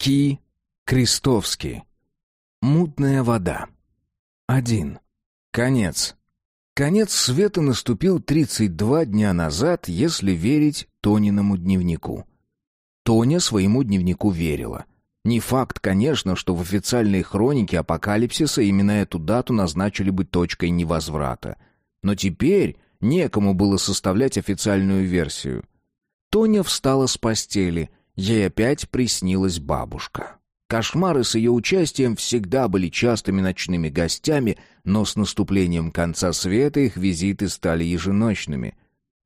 Ки Крестовский. Мутная вода. Один. Конец. Конец света наступил 32 дня назад, если верить Тониному дневнику. Тоня своему дневнику верила. Не факт, конечно, что в официальной хронике апокалипсиса именно эту дату назначили бы точкой невозврата. Но теперь некому было составлять официальную версию. Тоня встала с постели, ей опять приснилась бабушка. Кошмары с ее участием всегда были частыми ночными гостями, но с наступлением конца света их визиты стали еженочными.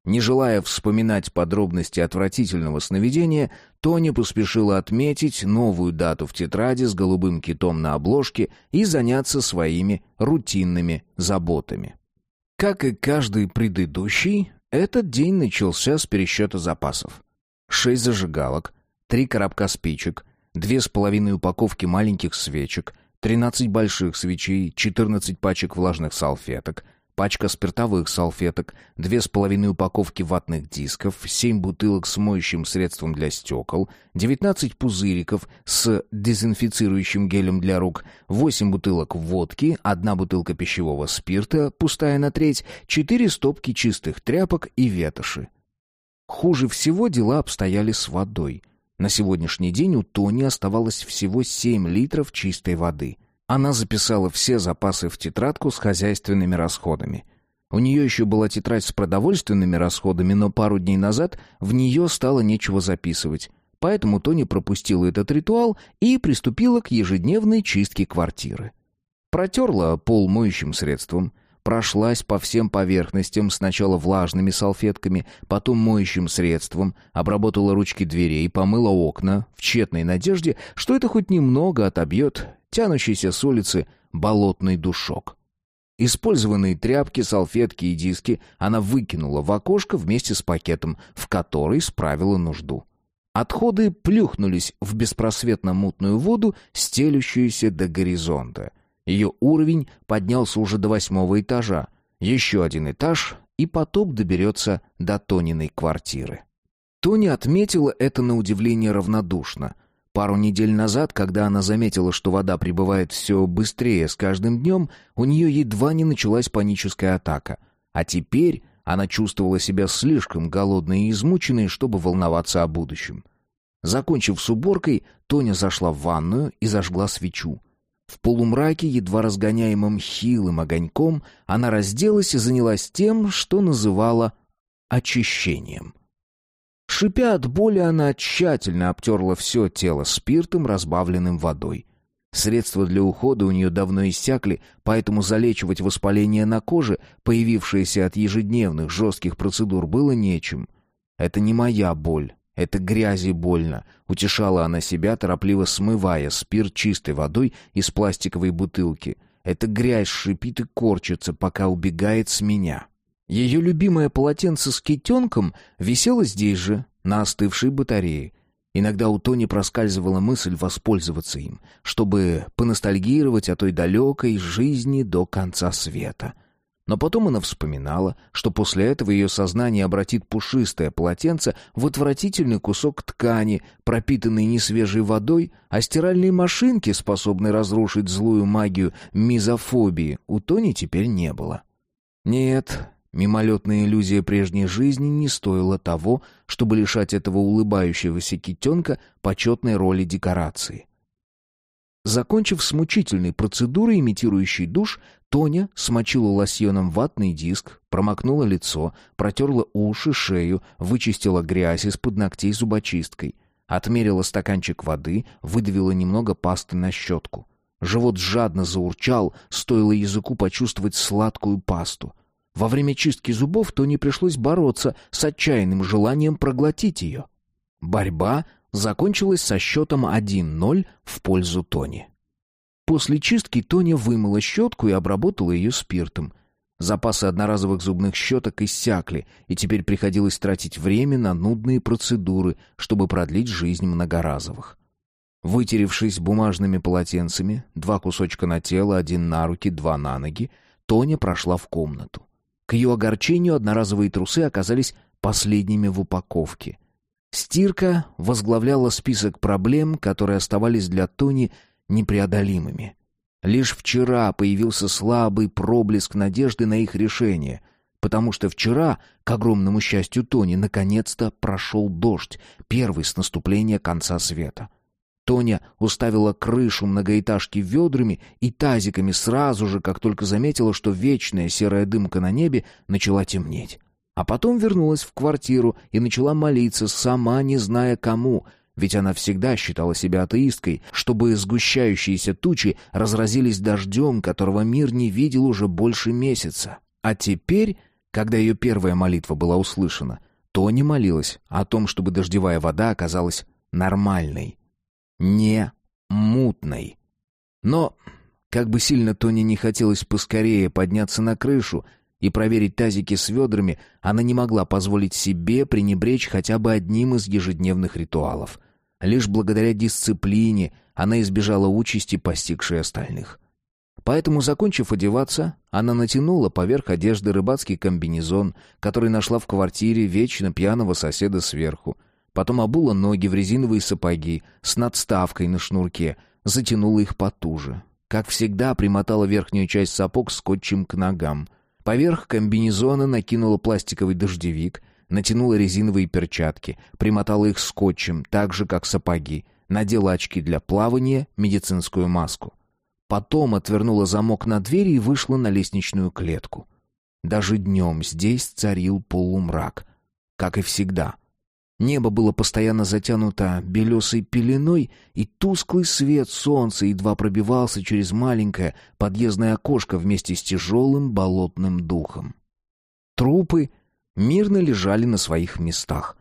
Не желая вспоминать подробности отвратительного сновидения, Тоня поспешила отметить новую дату в тетради с голубым китом на обложке и заняться своими рутинными заботами. Как и каждый предыдущий, этот день начался с пересчета запасов. Шесть зажигалок, три коробка спичек, две с половиной упаковки маленьких свечек, тринадцать больших свечей, четырнадцать пачек влажных салфеток, пачка спиртовых салфеток, две с половиной упаковки ватных дисков, семь бутылок с моющим средством для стекол, девятнадцать пузыриков с дезинфицирующим гелем для рук, восемь бутылок водки, одна бутылка пищевого спирта, пустая на треть, четыре стопки чистых тряпок и ветоши. Хуже всего дела обстояли с водой. На сегодняшний день у Тони оставалось всего семь литров чистой воды — она записала все запасы в тетрадку с хозяйственными расходами. У нее еще была тетрадь с продовольственными расходами, но пару дней назад в нее стало нечего записывать. Поэтому Тони пропустила этот ритуал и приступила к ежедневной чистке квартиры. Протерла пол моющим средством, прошлась по всем поверхностям сначала влажными салфетками, потом моющим средством, обработала ручки дверей, помыла окна в тщетной надежде, что это хоть немного отобьет тянущийся с улицы болотный душок. Использованные тряпки, салфетки и диски она выкинула в окошко вместе с пакетом, в который справила нужду. Отходы плюхнулись в беспросветно мутную воду, стелющуюся до горизонта. Ее уровень поднялся уже до восьмого этажа. Еще один этаж, и потоп доберется до Тониной квартиры. Тони отметила это на удивление равнодушно. Пару недель назад, когда она заметила, что вода прибывает все быстрее с каждым днем, у нее едва не началась паническая атака. А теперь она чувствовала себя слишком голодной и измученной, чтобы волноваться о будущем. Закончив с уборкой, Тоня зашла в ванную и зажгла свечу. В полумраке, едва разгоняемым хилым огоньком, она разделась и занялась тем, что называла очищением — Шипя от боли, она тщательно обтерла все тело спиртом, разбавленным водой. Средства для ухода у нее давно иссякли, поэтому залечивать воспаление на коже, появившееся от ежедневных жестких процедур, было нечем. «Это не моя боль, это грязи больно», — утешала она себя, торопливо смывая спирт чистой водой из пластиковой бутылки. «Эта грязь шипит и корчится, пока убегает с меня». Ее любимое полотенце с китенком висело здесь же, на остывшей батарее. Иногда у Тони проскальзывала мысль воспользоваться им, чтобы поностальгировать о той далекой жизни до конца света. Но потом она вспоминала, что после этого ее сознание обратит пушистое полотенце в отвратительный кусок ткани, пропитанный несвежей водой, а стиральной машинки, способной разрушить злую магию мизофобии, у Тони теперь не было. Нет, Мимолетная иллюзия прежней жизни не стоила того, чтобы лишать этого улыбающегося китенка почетной роли декорации. Закончив с мучительной процедурой, имитирующей душ, Тоня смочила лосьоном ватный диск, промокнула лицо, протерла уши, шею, вычистила грязь из-под ногтей зубочисткой, отмерила стаканчик воды, выдавила немного пасты на щетку. Живот жадно заурчал, стоило языку почувствовать сладкую пасту — во время чистки зубов Тони пришлось бороться с отчаянным желанием проглотить ее. Борьба закончилась со счетом 1-0 в пользу Тони. После чистки Тоня вымыла щетку и обработала ее спиртом. Запасы одноразовых зубных щеток иссякли, и теперь приходилось тратить время на нудные процедуры, чтобы продлить жизнь многоразовых. Вытеревшись бумажными полотенцами, два кусочка на тело, один на руки, два на ноги, Тоня прошла в комнату. К ее огорчению одноразовые трусы оказались последними в упаковке. Стирка возглавляла список проблем, которые оставались для Тони непреодолимыми. Лишь вчера появился слабый проблеск надежды на их решение, потому что вчера, к огромному счастью Тони, наконец-то прошел дождь, первый с наступления конца света. Тоня уставила крышу многоэтажки ведрами и тазиками сразу же, как только заметила, что вечная серая дымка на небе начала темнеть. А потом вернулась в квартиру и начала молиться, сама не зная кому — ведь она всегда считала себя атеисткой, чтобы сгущающиеся тучи разразились дождем, которого мир не видел уже больше месяца. А теперь, когда ее первая молитва была услышана, Тони молилась о том, чтобы дождевая вода оказалась нормальной, не мутной. Но, как бы сильно Тони не хотелось поскорее подняться на крышу и проверить тазики с ведрами, она не могла позволить себе пренебречь хотя бы одним из ежедневных ритуалов. Лишь благодаря дисциплине она избежала участи, постигшей остальных. Поэтому, закончив одеваться, она натянула поверх одежды рыбацкий комбинезон, который нашла в квартире вечно пьяного соседа сверху. Потом обула ноги в резиновые сапоги с надставкой на шнурке, затянула их потуже. Как всегда, примотала верхнюю часть сапог скотчем к ногам. Поверх комбинезона накинула пластиковый дождевик — натянула резиновые перчатки, примотала их скотчем, так же, как сапоги, надела очки для плавания, медицинскую маску. Потом отвернула замок на двери и вышла на лестничную клетку. Даже днем здесь царил полумрак, как и всегда. Небо было постоянно затянуто белесой пеленой, и тусклый свет солнца едва пробивался через маленькое подъездное окошко вместе с тяжелым болотным духом. Трупы мирно лежали на своих местах,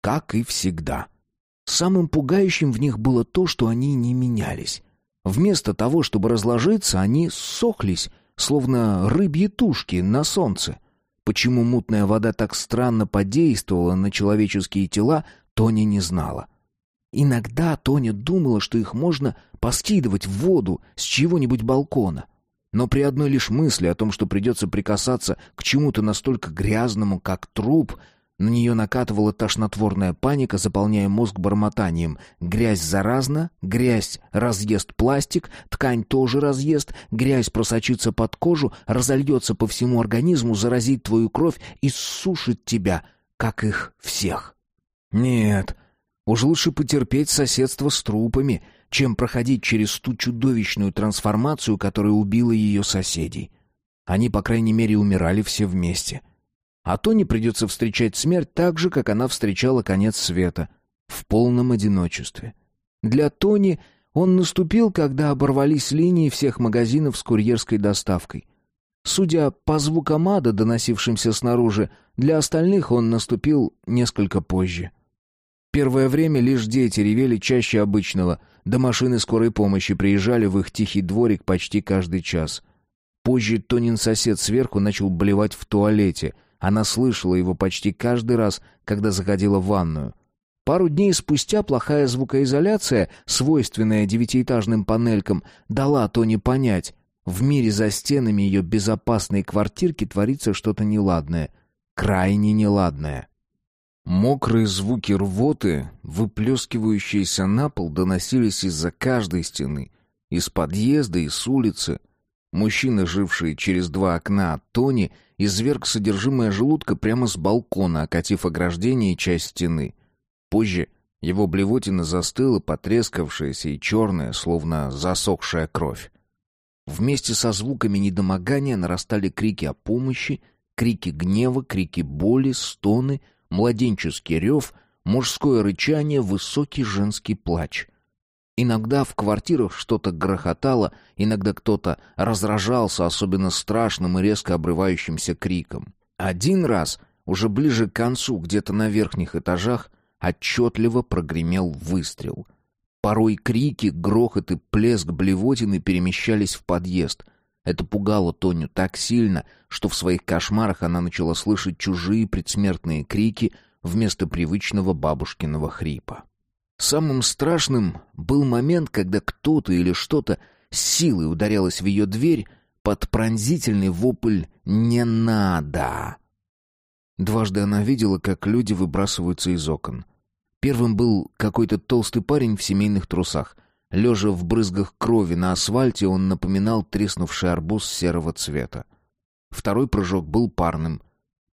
как и всегда. Самым пугающим в них было то, что они не менялись. Вместо того, чтобы разложиться, они сохлись, словно рыбьи тушки на солнце. Почему мутная вода так странно подействовала на человеческие тела, Тоня не знала. Иногда Тоня думала, что их можно поскидывать в воду с чего-нибудь балкона. Но при одной лишь мысли о том, что придется прикасаться к чему-то настолько грязному, как труп, на нее накатывала тошнотворная паника, заполняя мозг бормотанием. Грязь заразна, грязь разъест пластик, ткань тоже разъест, грязь просочится под кожу, разольется по всему организму, заразит твою кровь и сушит тебя, как их всех. Нет, уж лучше потерпеть соседство с трупами, чем проходить через ту чудовищную трансформацию, которая убила ее соседей. Они, по крайней мере, умирали все вместе. А Тони придется встречать смерть так же, как она встречала конец света, в полном одиночестве. Для Тони он наступил, когда оборвались линии всех магазинов с курьерской доставкой. Судя по звукам ада, доносившимся снаружи, для остальных он наступил несколько позже. Первое время лишь дети ревели чаще обычного — до машины скорой помощи приезжали в их тихий дворик почти каждый час. Позже Тонин сосед сверху начал блевать в туалете. Она слышала его почти каждый раз, когда заходила в ванную. Пару дней спустя плохая звукоизоляция, свойственная девятиэтажным панелькам, дала Тони понять, в мире за стенами ее безопасной квартирки творится что-то неладное. Крайне неладное. Мокрые звуки рвоты, выплескивающиеся на пол, доносились из-за каждой стены, из подъезда и с улицы. Мужчина, живший через два окна от Тони, изверг содержимое желудка прямо с балкона, окатив ограждение и часть стены. Позже его блевотина застыла, потрескавшаяся и черная, словно засохшая кровь. Вместе со звуками недомогания нарастали крики о помощи, крики гнева, крики боли, стоны — младенческий рев, мужское рычание, высокий женский плач. Иногда в квартирах что-то грохотало, иногда кто-то разражался особенно страшным и резко обрывающимся криком. Один раз, уже ближе к концу, где-то на верхних этажах, отчетливо прогремел выстрел. Порой крики, грохот и плеск блевотины перемещались в подъезд. Это пугало Тоню так сильно, что в своих кошмарах она начала слышать чужие предсмертные крики вместо привычного бабушкиного хрипа. Самым страшным был момент, когда кто-то или что-то силой ударялось в ее дверь под пронзительный вопль «Не надо!». Дважды она видела, как люди выбрасываются из окон. Первым был какой-то толстый парень в семейных трусах. Лежа в брызгах крови на асфальте, он напоминал треснувший арбуз серого цвета. Второй прыжок был парным.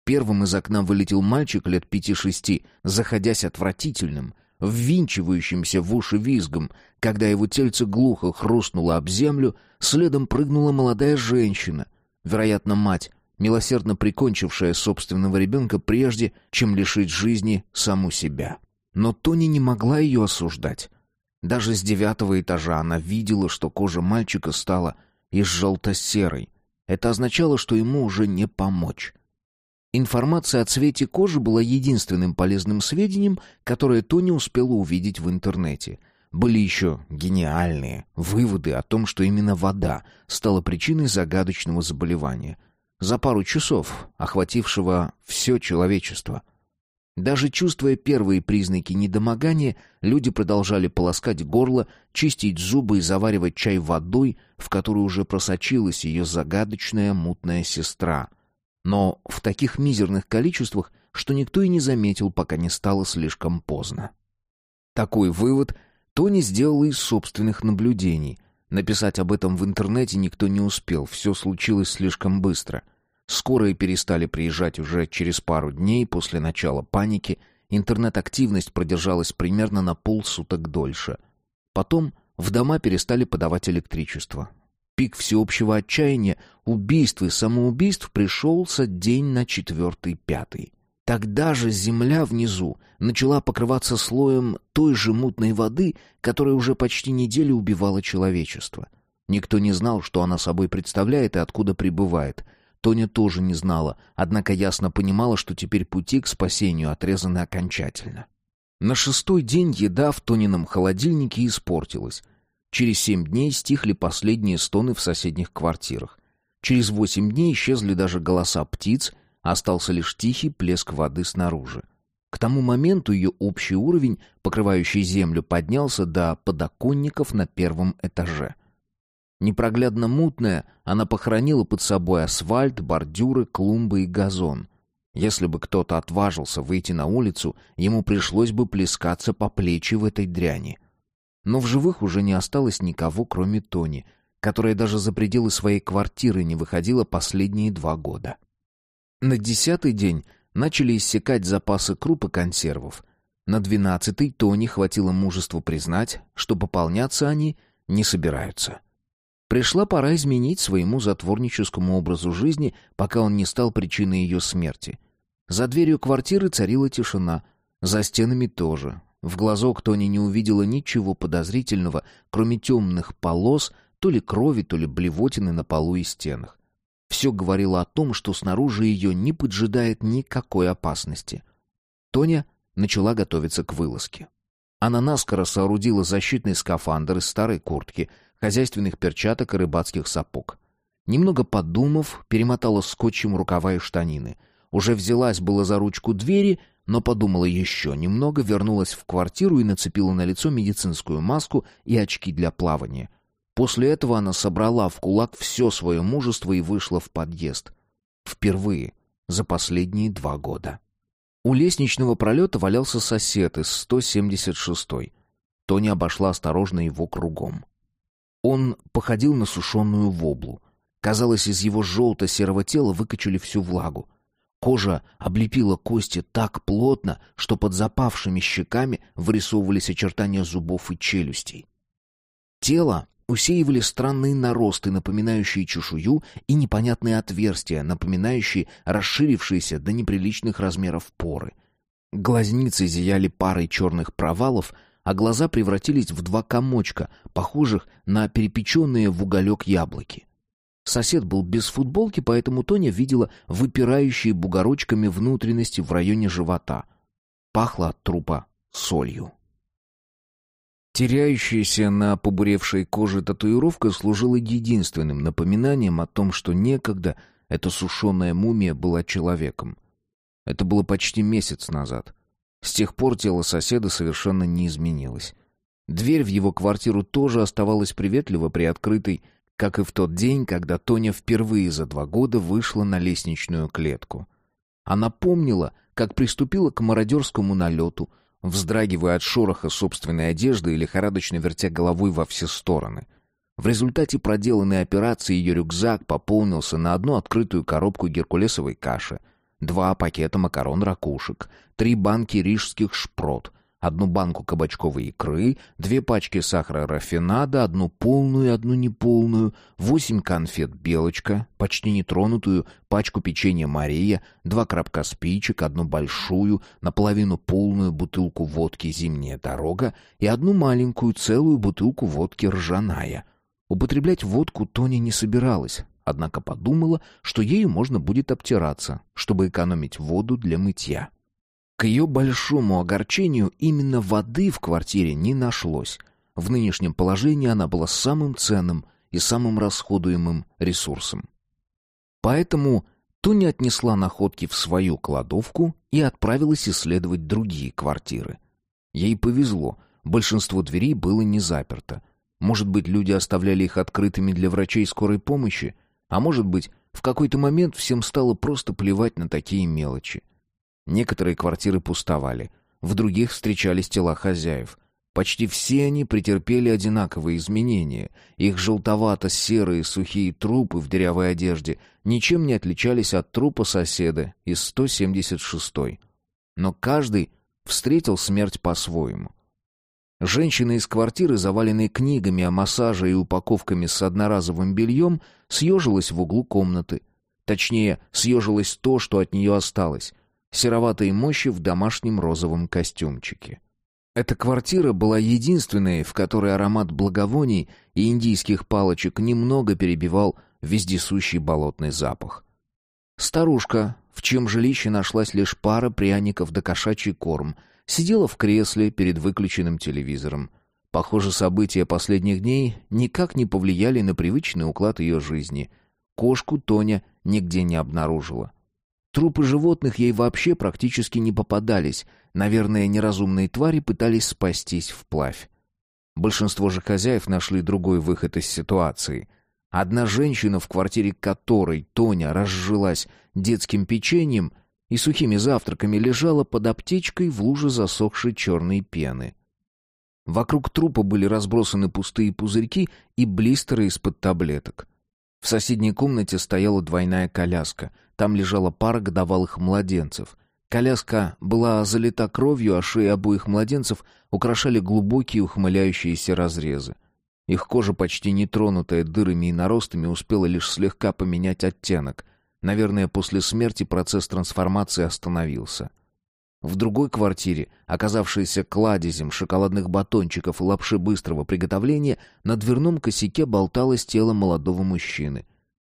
Первым из окна вылетел мальчик лет пяти-шести, заходясь отвратительным, ввинчивающимся в уши визгом. Когда его тельце глухо хрустнуло об землю, следом прыгнула молодая женщина, вероятно, мать, милосердно прикончившая собственного ребенка прежде, чем лишить жизни саму себя. Но Тони не могла ее осуждать. Даже с девятого этажа она видела, что кожа мальчика стала из желто-серой. Это означало, что ему уже не помочь. Информация о цвете кожи была единственным полезным сведением, которое Тони успела увидеть в интернете. Были еще гениальные выводы о том, что именно вода стала причиной загадочного заболевания. За пару часов, охватившего все человечество. Даже чувствуя первые признаки недомогания, люди продолжали полоскать горло, чистить зубы и заваривать чай водой, в которую уже просочилась ее загадочная мутная сестра — но в таких мизерных количествах, что никто и не заметил, пока не стало слишком поздно. Такой вывод Тони сделала из собственных наблюдений. Написать об этом в интернете никто не успел, все случилось слишком быстро. Скорые перестали приезжать уже через пару дней после начала паники, интернет-активность продержалась примерно на полсуток дольше. Потом в дома перестали подавать электричество пик всеобщего отчаяния, убийств и самоубийств пришелся день на четвертый-пятый. Тогда же земля внизу начала покрываться слоем той же мутной воды, которая уже почти неделю убивала человечество. Никто не знал, что она собой представляет и откуда прибывает. Тоня тоже не знала, однако ясно понимала, что теперь пути к спасению отрезаны окончательно. На шестой день еда в Тонином холодильнике испортилась. Через семь дней стихли последние стоны в соседних квартирах. Через восемь дней исчезли даже голоса птиц, остался лишь тихий плеск воды снаружи. К тому моменту ее общий уровень, покрывающий землю, поднялся до подоконников на первом этаже. Непроглядно мутная, она похоронила под собой асфальт, бордюры, клумбы и газон. Если бы кто-то отважился выйти на улицу, ему пришлось бы плескаться по плечи в этой дряни — но в живых уже не осталось никого, кроме Тони, которая даже за пределы своей квартиры не выходила последние два года. На десятый день начали иссякать запасы круп и консервов. На двенадцатый Тони хватило мужества признать, что пополняться они не собираются. Пришла пора изменить своему затворническому образу жизни, пока он не стал причиной ее смерти. За дверью квартиры царила тишина, за стенами тоже, в глазок Тони не увидела ничего подозрительного, кроме темных полос, то ли крови, то ли блевотины на полу и стенах. Все говорило о том, что снаружи ее не поджидает никакой опасности. Тоня начала готовиться к вылазке. Она наскоро соорудила защитный скафандр из старой куртки, хозяйственных перчаток и рыбацких сапог. Немного подумав, перемотала скотчем рукава и штанины. Уже взялась было за ручку двери, но подумала еще немного, вернулась в квартиру и нацепила на лицо медицинскую маску и очки для плавания. После этого она собрала в кулак все свое мужество и вышла в подъезд. Впервые за последние два года. У лестничного пролета валялся сосед из 176-й. Тоня обошла осторожно его кругом. Он походил на сушеную воблу. Казалось, из его желто-серого тела выкачали всю влагу. Кожа облепила кости так плотно, что под запавшими щеками вырисовывались очертания зубов и челюстей. Тело усеивали странные наросты, напоминающие чешую, и непонятные отверстия, напоминающие расширившиеся до неприличных размеров поры. Глазницы зияли парой черных провалов, а глаза превратились в два комочка, похожих на перепеченные в уголек яблоки. Сосед был без футболки, поэтому Тоня видела выпирающие бугорочками внутренности в районе живота. Пахло от трупа солью. Теряющаяся на побуревшей коже татуировка служила единственным напоминанием о том, что некогда эта сушеная мумия была человеком. Это было почти месяц назад. С тех пор тело соседа совершенно не изменилось. Дверь в его квартиру тоже оставалась приветливо приоткрытой, как и в тот день, когда Тоня впервые за два года вышла на лестничную клетку. Она помнила, как приступила к мародерскому налету, вздрагивая от шороха собственной одежды и лихорадочно вертя головой во все стороны. В результате проделанной операции ее рюкзак пополнился на одну открытую коробку геркулесовой каши, два пакета макарон-ракушек, три банки рижских шпрот, одну банку кабачковой икры, две пачки сахара рафинада, одну полную и одну неполную, восемь конфет «Белочка», почти нетронутую, пачку печенья «Мария», два коробка спичек, одну большую, наполовину полную бутылку водки «Зимняя дорога» и одну маленькую целую бутылку водки «Ржаная». Употреблять водку Тоня не собиралась, однако подумала, что ею можно будет обтираться, чтобы экономить воду для мытья. К ее большому огорчению именно воды в квартире не нашлось. В нынешнем положении она была самым ценным и самым расходуемым ресурсом. Поэтому Тоня отнесла находки в свою кладовку и отправилась исследовать другие квартиры. Ей повезло, большинство дверей было не заперто. Может быть, люди оставляли их открытыми для врачей скорой помощи, а может быть, в какой-то момент всем стало просто плевать на такие мелочи. Некоторые квартиры пустовали, в других встречались тела хозяев. Почти все они претерпели одинаковые изменения. Их желтовато-серые сухие трупы в дырявой одежде ничем не отличались от трупа соседа из 176-й. Но каждый встретил смерть по-своему. Женщина из квартиры, заваленной книгами о массаже и упаковками с одноразовым бельем, съежилась в углу комнаты. Точнее, съежилось то, что от нее осталось сероватой мощи в домашнем розовом костюмчике. Эта квартира была единственной, в которой аромат благовоний и индийских палочек немного перебивал вездесущий болотный запах. Старушка, в чьем жилище нашлась лишь пара пряников да кошачий корм, сидела в кресле перед выключенным телевизором. Похоже, события последних дней никак не повлияли на привычный уклад ее жизни. Кошку Тоня нигде не обнаружила. Трупы животных ей вообще практически не попадались. Наверное, неразумные твари пытались спастись вплавь. Большинство же хозяев нашли другой выход из ситуации. Одна женщина, в квартире которой Тоня разжилась детским печеньем и сухими завтраками, лежала под аптечкой в луже засохшей черной пены. Вокруг трупа были разбросаны пустые пузырьки и блистеры из-под таблеток. В соседней комнате стояла двойная коляска. Там лежала пара годовалых младенцев. Коляска была залита кровью, а шеи обоих младенцев украшали глубокие ухмыляющиеся разрезы. Их кожа, почти не тронутая дырами и наростами, успела лишь слегка поменять оттенок. Наверное, после смерти процесс трансформации остановился. В другой квартире, оказавшейся кладезем шоколадных батончиков и лапши быстрого приготовления, на дверном косяке болталось тело молодого мужчины.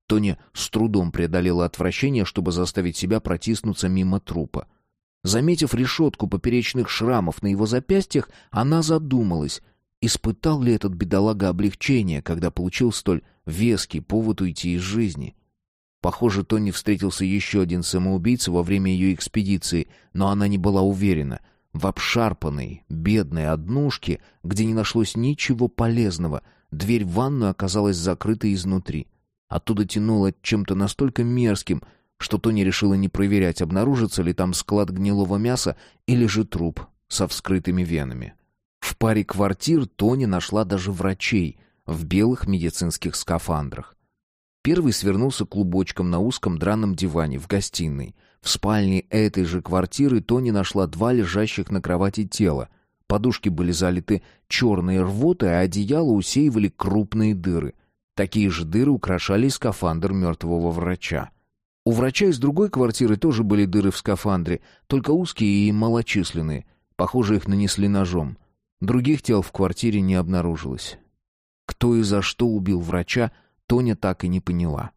Тоня с трудом преодолела отвращение, чтобы заставить себя протиснуться мимо трупа. Заметив решетку поперечных шрамов на его запястьях, она задумалась, испытал ли этот бедолага облегчение, когда получил столь веский повод уйти из жизни. Похоже, Тони встретился еще один самоубийца во время ее экспедиции, но она не была уверена. В обшарпанной, бедной однушке, где не нашлось ничего полезного, дверь в ванную оказалась закрыта изнутри. Оттуда тянуло чем-то настолько мерзким, что Тони решила не проверять, обнаружится ли там склад гнилого мяса или же труп со вскрытыми венами. В паре квартир Тони нашла даже врачей в белых медицинских скафандрах. Первый свернулся клубочком на узком драном диване в гостиной. В спальне этой же квартиры Тони нашла два лежащих на кровати тела. Подушки были залиты черной рвотой, а одеяло усеивали крупные дыры. Такие же дыры украшали скафандр мертвого врача. У врача из другой квартиры тоже были дыры в скафандре, только узкие и малочисленные. Похоже, их нанесли ножом. Других тел в квартире не обнаружилось. Кто и за что убил врача, Тоня так и не поняла.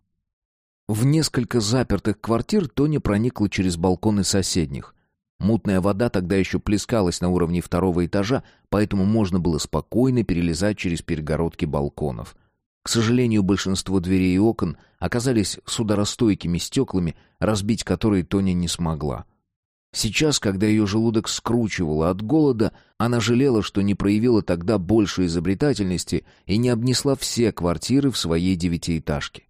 В несколько запертых квартир Тоня проникла через балконы соседних. Мутная вода тогда еще плескалась на уровне второго этажа, поэтому можно было спокойно перелезать через перегородки балконов. К сожалению, большинство дверей и окон оказались судоростойкими стеклами, разбить которые Тоня не смогла. Сейчас, когда ее желудок скручивало от голода, она жалела, что не проявила тогда больше изобретательности и не обнесла все квартиры в своей девятиэтажке.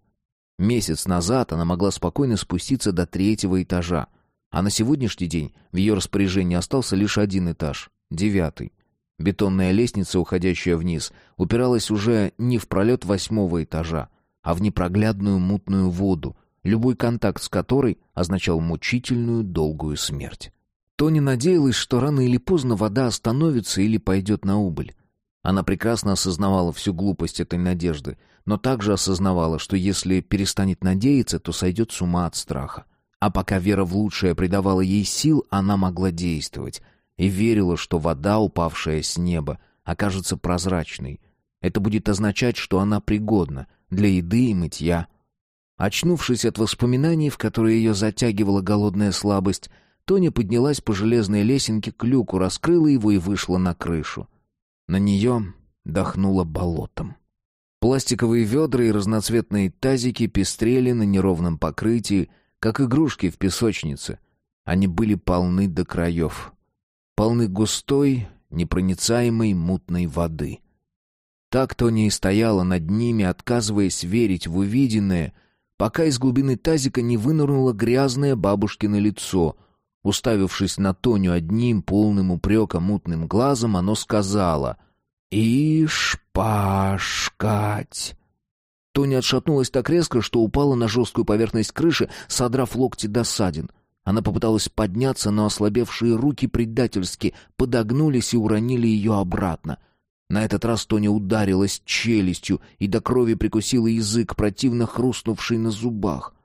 Месяц назад она могла спокойно спуститься до третьего этажа. А на сегодняшний день в ее распоряжении остался лишь один этаж, девятый. Бетонная лестница, уходящая вниз, упиралась уже не в пролет восьмого этажа, а в непроглядную мутную воду, любой контакт с которой означал мучительную долгую смерть. Тони надеялась, что рано или поздно вода остановится или пойдет на убыль. Она прекрасно осознавала всю глупость этой надежды, но также осознавала, что если перестанет надеяться, то сойдет с ума от страха. А пока вера в лучшее придавала ей сил, она могла действовать и верила, что вода, упавшая с неба, окажется прозрачной. Это будет означать, что она пригодна для еды и мытья. Очнувшись от воспоминаний, в которые ее затягивала голодная слабость, Тоня поднялась по железной лесенке к люку, раскрыла его и вышла на крышу. На нее дохнуло болотом. Пластиковые ведра и разноцветные тазики пестрели на неровном покрытии, как игрушки в песочнице. Они были полны до краев. Полны густой, непроницаемой мутной воды. Так Тони и стояла над ними, отказываясь верить в увиденное, пока из глубины тазика не вынырнуло грязное бабушкино лицо. Уставившись на Тоню одним полным упрека мутным глазом, оно сказала «Ишь, пашкать!» Тоня отшатнулась так резко, что упала на жесткую поверхность крыши, содрав локти до ссадин. Она попыталась подняться, но ослабевшие руки предательски подогнулись и уронили ее обратно. На этот раз Тоня ударилась челюстью и до крови прикусила язык, противно хрустнувший на зубах.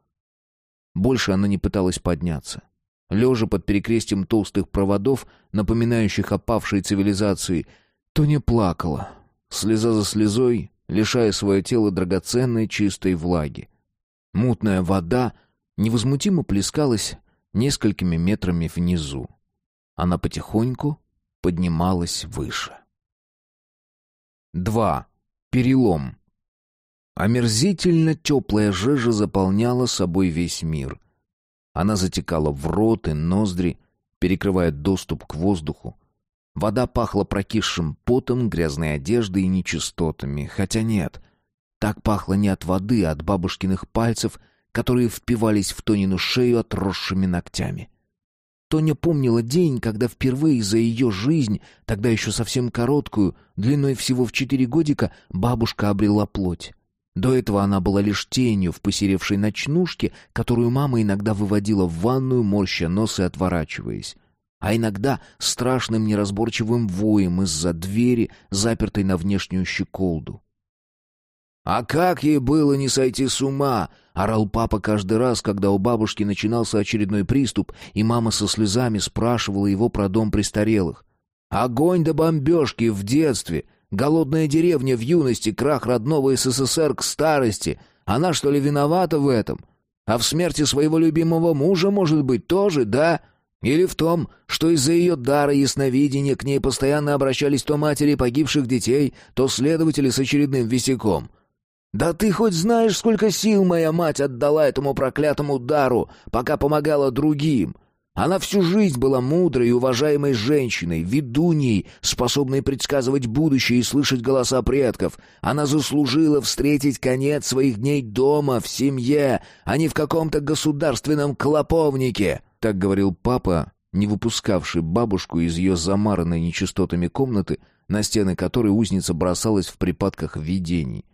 Больше она не пыталась подняться. Лежа под перекрестием толстых проводов, напоминающих опавшей цивилизации, Тоня плакала, слеза за слезой, лишая свое тело драгоценной чистой влаги. Мутная вода невозмутимо плескалась несколькими метрами внизу. Она потихоньку поднималась выше. 2. Перелом. Омерзительно теплая жижа заполняла собой весь мир. Она затекала в рот и ноздри, перекрывая доступ к воздуху, Вода пахла прокисшим потом, грязной одеждой и нечистотами. Хотя нет, так пахло не от воды, а от бабушкиных пальцев, которые впивались в Тонину шею отросшими ногтями. Тоня помнила день, когда впервые за ее жизнь, тогда еще совсем короткую, длиной всего в четыре годика, бабушка обрела плоть. До этого она была лишь тенью в посеревшей ночнушке, которую мама иногда выводила в ванную, морща нос и отворачиваясь а иногда страшным неразборчивым воем из-за двери, запертой на внешнюю щеколду. «А как ей было не сойти с ума?» — орал папа каждый раз, когда у бабушки начинался очередной приступ, и мама со слезами спрашивала его про дом престарелых. «Огонь до бомбежки в детстве, голодная деревня в юности, крах родного СССР к старости. Она, что ли, виновата в этом? А в смерти своего любимого мужа, может быть, тоже, да?» Или в том, что из-за ее дара ясновидения к ней постоянно обращались то матери погибших детей, то следователи с очередным висяком. «Да ты хоть знаешь, сколько сил моя мать отдала этому проклятому дару, пока помогала другим?» Она всю жизнь была мудрой и уважаемой женщиной, ведуньей, способной предсказывать будущее и слышать голоса предков. Она заслужила встретить конец своих дней дома, в семье, а не в каком-то государственном клоповнике. Так говорил папа, не выпускавший бабушку из ее замаранной нечистотами комнаты, на стены которой узница бросалась в припадках видений.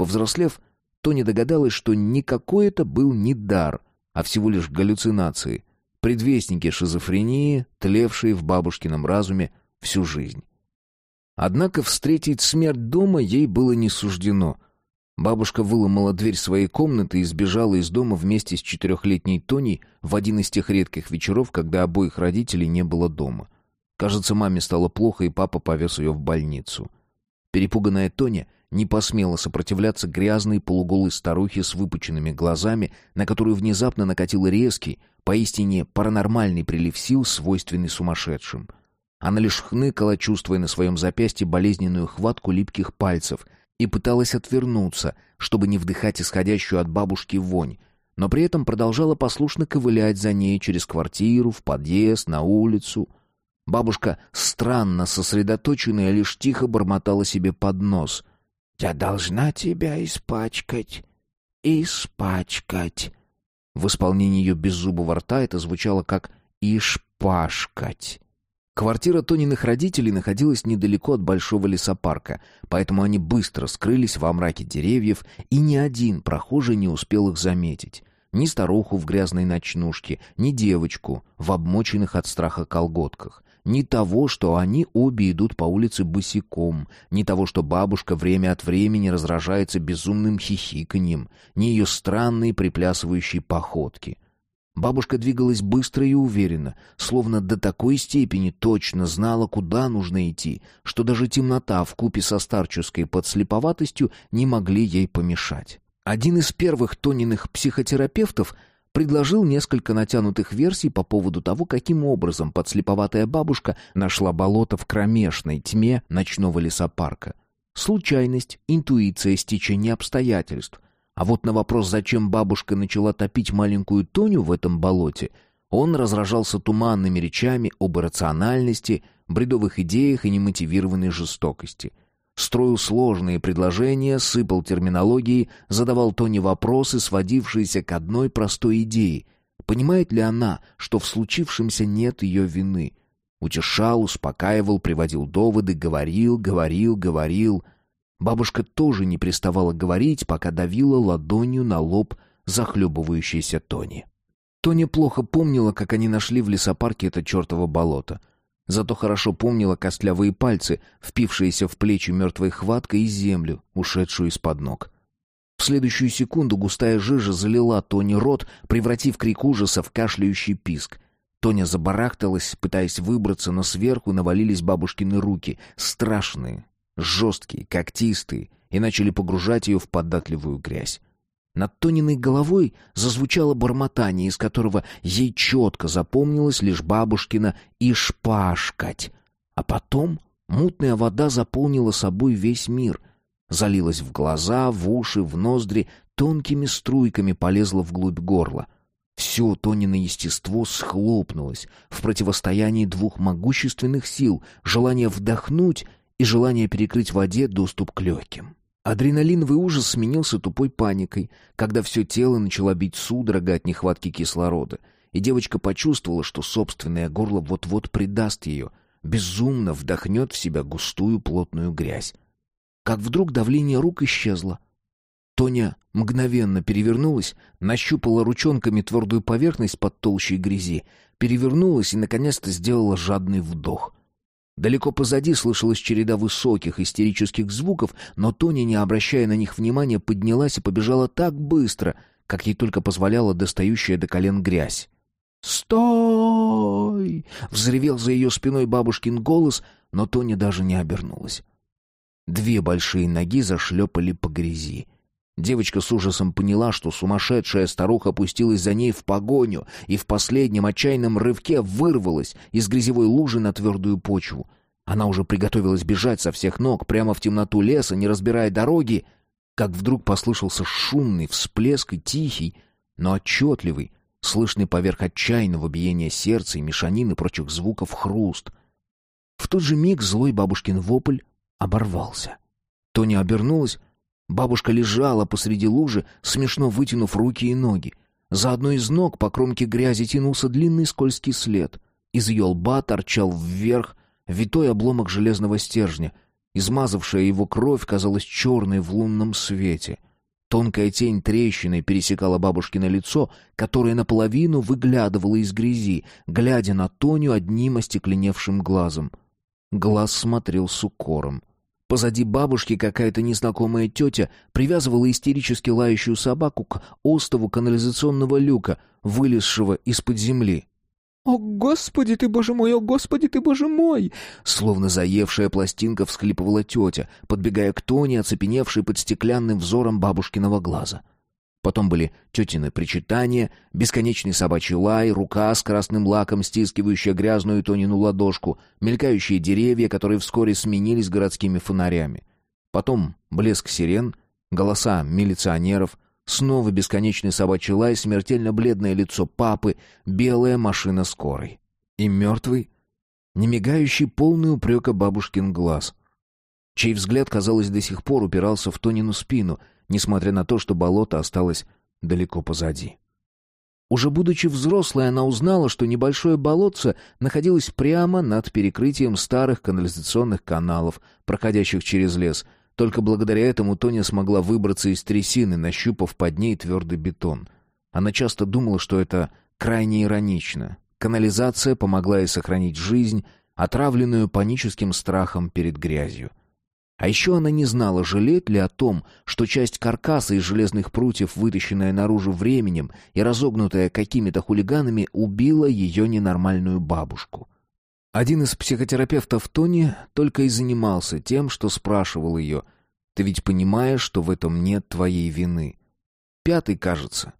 Повзрослев, Тони догадалась, что никакой это был не дар, а всего лишь галлюцинации, предвестники шизофрении, тлевшие в бабушкином разуме всю жизнь. Однако встретить смерть дома ей было не суждено — Бабушка выломала дверь своей комнаты и сбежала из дома вместе с четырехлетней Тоней в один из тех редких вечеров, когда обоих родителей не было дома. Кажется, маме стало плохо, и папа повез ее в больницу. Перепуганная Тоня не посмела сопротивляться грязной полуголой старухе с выпученными глазами, на которую внезапно накатил резкий, поистине паранормальный прилив сил, свойственный сумасшедшим. Она лишь хныкала, чувствуя на своем запястье болезненную хватку липких пальцев — и пыталась отвернуться, чтобы не вдыхать исходящую от бабушки вонь, но при этом продолжала послушно ковылять за ней через квартиру, в подъезд, на улицу. Бабушка, странно сосредоточенная, лишь тихо бормотала себе под нос. «Я должна тебя испачкать, испачкать». В исполнении ее беззубого рта это звучало как «ишпашкать». Квартира Тониных родителей находилась недалеко от большого лесопарка, поэтому они быстро скрылись во мраке деревьев, и ни один прохожий не успел их заметить. Ни старуху в грязной ночнушке, ни девочку в обмоченных от страха колготках, ни того, что они обе идут по улице босиком, ни того, что бабушка время от времени разражается безумным хихиканьем, ни ее странные приплясывающие походки. Бабушка двигалась быстро и уверенно, словно до такой степени точно знала, куда нужно идти, что даже темнота в купе со старческой подслеповатостью не могли ей помешать. Один из первых Тониных психотерапевтов предложил несколько натянутых версий по поводу того, каким образом подслеповатая бабушка нашла болото в кромешной тьме ночного лесопарка. Случайность, интуиция, стечение обстоятельств. А вот на вопрос, зачем бабушка начала топить маленькую Тоню в этом болоте, он разражался туманными речами об иррациональности, бредовых идеях и немотивированной жестокости — строил сложные предложения, сыпал терминологией, задавал Тони вопросы, сводившиеся к одной простой идее. Понимает ли она, что в случившемся нет ее вины? Утешал, успокаивал, приводил доводы, говорил, говорил, говорил. Бабушка тоже не приставала говорить, пока давила ладонью на лоб захлебывающейся Тони. Тони плохо помнила, как они нашли в лесопарке это чертово болото — Зато хорошо помнила костлявые пальцы, впившиеся в плечи мертвой хваткой и землю, ушедшую из-под ног. В следующую секунду густая жижа залила Тони рот, превратив крик ужаса в кашляющий писк. Тоня забарахталась, пытаясь выбраться, но сверху навалились бабушкины руки, страшные, жесткие, когтистые, и начали погружать ее в податливую грязь. Над Тониной головой зазвучало бормотание, из которого ей четко запомнилось лишь бабушкина «ишпашкать». А потом мутная вода заполнила собой весь мир. Залилась в глаза, в уши, в ноздри, тонкими струйками полезла вглубь горла. Все Тонино естество схлопнулось в противостоянии двух могущественных сил — желание вдохнуть и желание перекрыть воде доступ к легким. Адреналиновый ужас сменился тупой паникой, когда все тело начало бить судорога от нехватки кислорода, и девочка почувствовала, что собственное горло вот-вот предаст ее, безумно вдохнет в себя густую плотную грязь. Как вдруг давление рук исчезло. Тоня мгновенно перевернулась, нащупала ручонками твердую поверхность под толщей грязи, перевернулась и, наконец-то, сделала жадный вдох — Далеко позади слышалась череда высоких истерических звуков, но Тони, не обращая на них внимания, поднялась и побежала так быстро, как ей только позволяла достающая до колен грязь. «Стой!» — взревел за ее спиной бабушкин голос, но Тони даже не обернулась. Две большие ноги зашлепали по грязи. Девочка с ужасом поняла, что сумасшедшая старуха пустилась за ней в погоню и в последнем отчаянном рывке вырвалась из грязевой лужи на твердую почву. Она уже приготовилась бежать со всех ног прямо в темноту леса, не разбирая дороги, как вдруг послышался шумный всплеск и тихий, но отчетливый, слышный поверх отчаянного биения сердца и мешанины прочих звуков хруст. В тот же миг злой бабушкин вопль оборвался. Тоня обернулась, Бабушка лежала посреди лужи, смешно вытянув руки и ноги. За одной из ног по кромке грязи тянулся длинный скользкий след. Из ее лба торчал вверх витой обломок железного стержня. Измазавшая его кровь казалась черной в лунном свете. Тонкая тень трещиной пересекала бабушкино лицо, которое наполовину выглядывало из грязи, глядя на Тоню одним остекленевшим глазом. Глаз смотрел с укором. Позади бабушки какая-то незнакомая тетя привязывала истерически лающую собаку к остову канализационного люка, вылезшего из-под земли. «О, Господи ты, Боже мой! О, Господи ты, Боже мой!» Словно заевшая пластинка всхлипывала тетя, подбегая к Тоне, оцепеневшей под стеклянным взором бабушкиного глаза. Потом были тетины причитания, бесконечный собачий лай, рука с красным лаком, стискивающая грязную Тонину ладошку, мелькающие деревья, которые вскоре сменились городскими фонарями. Потом блеск сирен, голоса милиционеров, снова бесконечный собачий лай, смертельно бледное лицо папы, белая машина скорой. И мертвый, не мигающий, полный упрека бабушкин глаз, чей взгляд, казалось, до сих пор упирался в Тонину спину — несмотря на то, что болото осталось далеко позади. Уже будучи взрослой, она узнала, что небольшое болотце находилось прямо над перекрытием старых канализационных каналов, проходящих через лес. Только благодаря этому Тоня смогла выбраться из трясины, нащупав под ней твердый бетон. Она часто думала, что это крайне иронично. Канализация помогла ей сохранить жизнь, отравленную паническим страхом перед грязью. А еще она не знала, жалеет ли о том, что часть каркаса из железных прутьев, вытащенная наружу временем и разогнутая какими-то хулиганами, убила ее ненормальную бабушку. Один из психотерапевтов Тони только и занимался тем, что спрашивал ее, «Ты ведь понимаешь, что в этом нет твоей вины?» Пятый, кажется.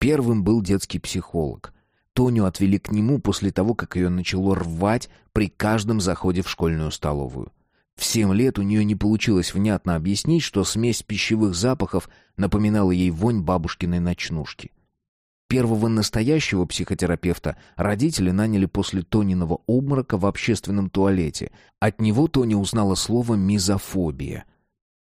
Первым был детский психолог. Тоню отвели к нему после того, как ее начало рвать при каждом заходе в школьную столовую. В семь лет у нее не получилось внятно объяснить, что смесь пищевых запахов напоминала ей вонь бабушкиной ночнушки. Первого настоящего психотерапевта родители наняли после Тониного обморока в общественном туалете. От него Тоня узнала слово «мизофобия».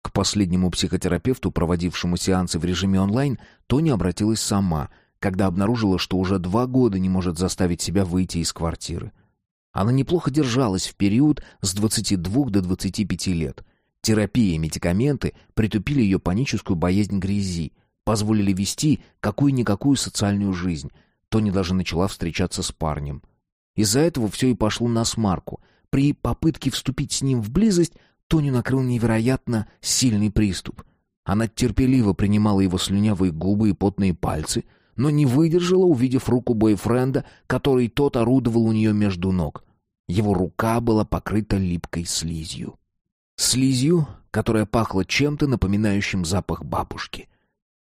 К последнему психотерапевту, проводившему сеансы в режиме онлайн, Тоня обратилась сама, когда обнаружила, что уже два года не может заставить себя выйти из квартиры. Она неплохо держалась в период с 22 до 25 лет. Терапия и медикаменты притупили ее паническую боязнь грязи, позволили вести какую-никакую социальную жизнь. Тони даже начала встречаться с парнем. Из-за этого все и пошло на смарку. При попытке вступить с ним в близость Тони накрыл невероятно сильный приступ. Она терпеливо принимала его слюнявые губы и потные пальцы — но не выдержала, увидев руку бойфренда, который тот орудовал у нее между ног. Его рука была покрыта липкой слизью. Слизью, которая пахла чем-то напоминающим запах бабушки.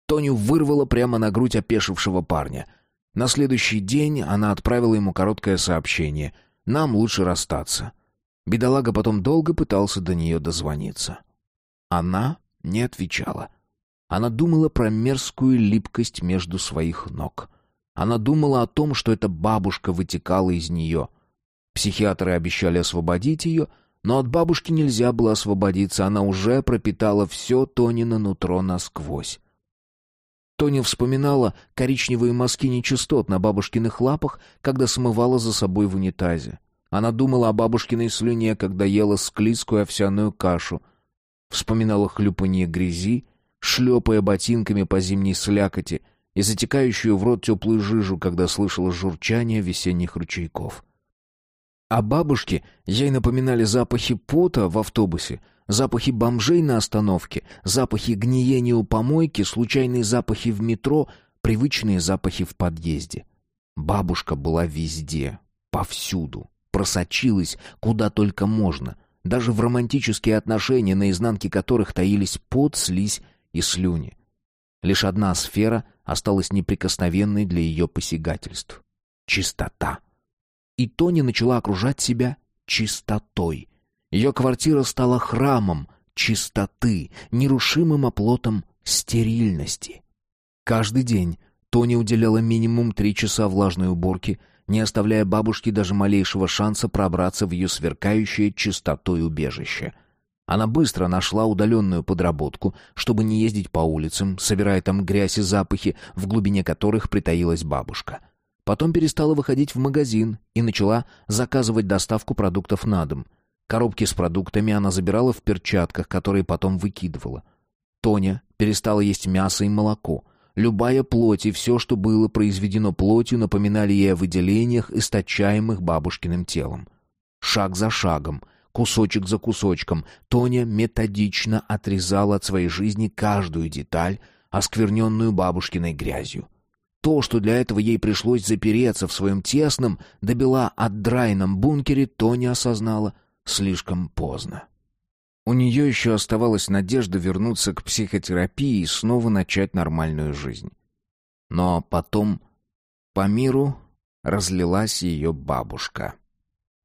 Тоню вырвала прямо на грудь опешившего парня. На следующий день она отправила ему короткое сообщение. «Нам лучше расстаться». Бедолага потом долго пытался до нее дозвониться. Она не отвечала. Она думала про мерзкую липкость между своих ног. Она думала о том, что эта бабушка вытекала из нее. Психиатры обещали освободить ее, но от бабушки нельзя было освободиться, она уже пропитала все Тонина нутро насквозь. Тоня вспоминала коричневые мазки нечистот на бабушкиных лапах, когда смывала за собой в унитазе. Она думала о бабушкиной слюне, когда ела склизкую овсяную кашу. Вспоминала хлюпанье грязи, шлепая ботинками по зимней слякоти и затекающую в рот теплую жижу, когда слышала журчание весенних ручейков. А бабушке ей напоминали запахи пота в автобусе, запахи бомжей на остановке, запахи гниения у помойки, случайные запахи в метро, привычные запахи в подъезде. Бабушка была везде, повсюду, просочилась куда только можно, даже в романтические отношения, на изнанке которых таились пот, слизь и слюни. Лишь одна сфера осталась неприкосновенной для ее посягательств — чистота. И Тони начала окружать себя чистотой. Ее квартира стала храмом чистоты, нерушимым оплотом стерильности. Каждый день Тони уделяла минимум три часа влажной уборке, не оставляя бабушке даже малейшего шанса пробраться в ее сверкающее чистотой убежище — она быстро нашла удаленную подработку, чтобы не ездить по улицам, собирая там грязь и запахи, в глубине которых притаилась бабушка. Потом перестала выходить в магазин и начала заказывать доставку продуктов на дом. Коробки с продуктами она забирала в перчатках, которые потом выкидывала. Тоня перестала есть мясо и молоко. Любая плоть и все, что было произведено плотью, напоминали ей о выделениях, источаемых бабушкиным телом. Шаг за шагом — Кусочек за кусочком Тоня методично отрезала от своей жизни каждую деталь, оскверненную бабушкиной грязью. То, что для этого ей пришлось запереться в своем тесном, добила отдрайном бункере, Тоня осознала слишком поздно. У нее еще оставалась надежда вернуться к психотерапии и снова начать нормальную жизнь. Но потом по миру разлилась ее бабушка.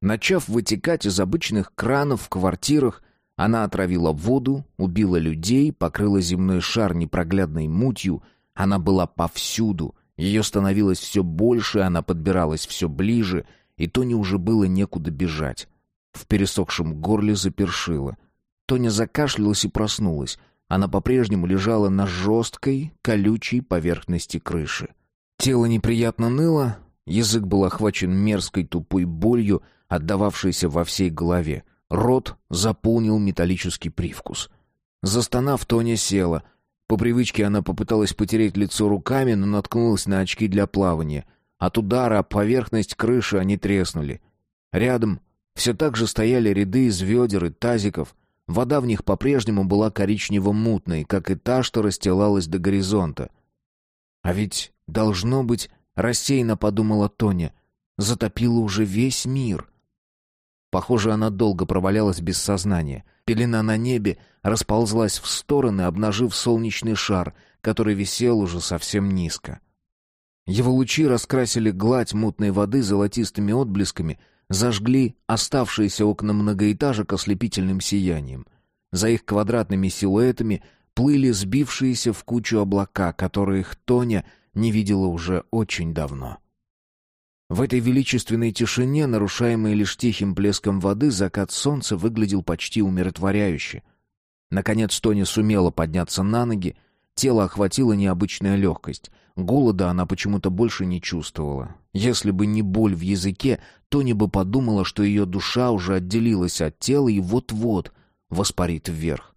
Начав вытекать из обычных кранов в квартирах, она отравила воду, убила людей, покрыла земной шар непроглядной мутью. Она была повсюду, ее становилось все больше, она подбиралась все ближе, и Тоне уже было некуда бежать. В пересохшем горле запершило. Тоня закашлялась и проснулась. Она по-прежнему лежала на жесткой, колючей поверхности крыши. Тело неприятно ныло, язык был охвачен мерзкой тупой болью, отдававшейся во всей голове. Рот заполнил металлический привкус. Застонав, Тоня села. По привычке она попыталась потереть лицо руками, но наткнулась на очки для плавания. От удара поверхность крыши они треснули. Рядом все так же стояли ряды из ведер и тазиков. Вода в них по-прежнему была коричнево-мутной, как и та, что расстилалась до горизонта. А ведь, должно быть, рассеянно подумала Тоня, затопила уже весь мир. Похоже, она долго провалялась без сознания. Пелена на небе расползлась в стороны, обнажив солнечный шар, который висел уже совсем низко. Его лучи раскрасили гладь мутной воды золотистыми отблесками, зажгли оставшиеся окна многоэтажек ослепительным сиянием. За их квадратными силуэтами плыли сбившиеся в кучу облака, которых Тоня не видела уже очень давно. В этой величественной тишине, нарушаемой лишь тихим плеском воды, закат солнца выглядел почти умиротворяюще. Наконец Тоня сумела подняться на ноги, тело охватила необычная легкость — Голода она почему-то больше не чувствовала. Если бы не боль в языке, Тони бы подумала, что ее душа уже отделилась от тела и вот-вот воспарит вверх.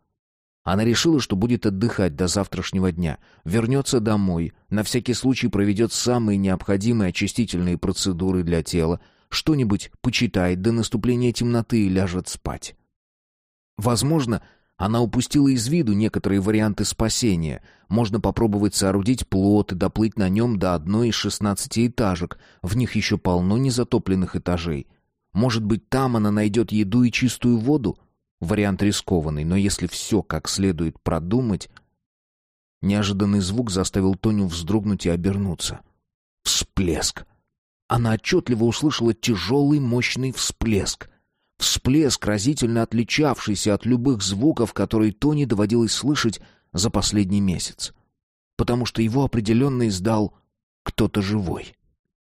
Она решила, что будет отдыхать до завтрашнего дня, вернется домой, на всякий случай проведет самые необходимые очистительные процедуры для тела, что-нибудь почитает до наступления темноты и ляжет спать. Возможно, она упустила из виду некоторые варианты спасения. Можно попробовать соорудить плот и доплыть на нем до одной из шестнадцати этажек. В них еще полно незатопленных этажей. Может быть, там она найдет еду и чистую воду? Вариант рискованный, но если все как следует продумать... Неожиданный звук заставил Тоню вздрогнуть и обернуться. Всплеск. Она отчетливо услышала тяжелый мощный всплеск — Всплеск, разительно отличавшийся от любых звуков, которые Тони доводилось слышать за последний месяц. Потому что его определенно издал кто-то живой.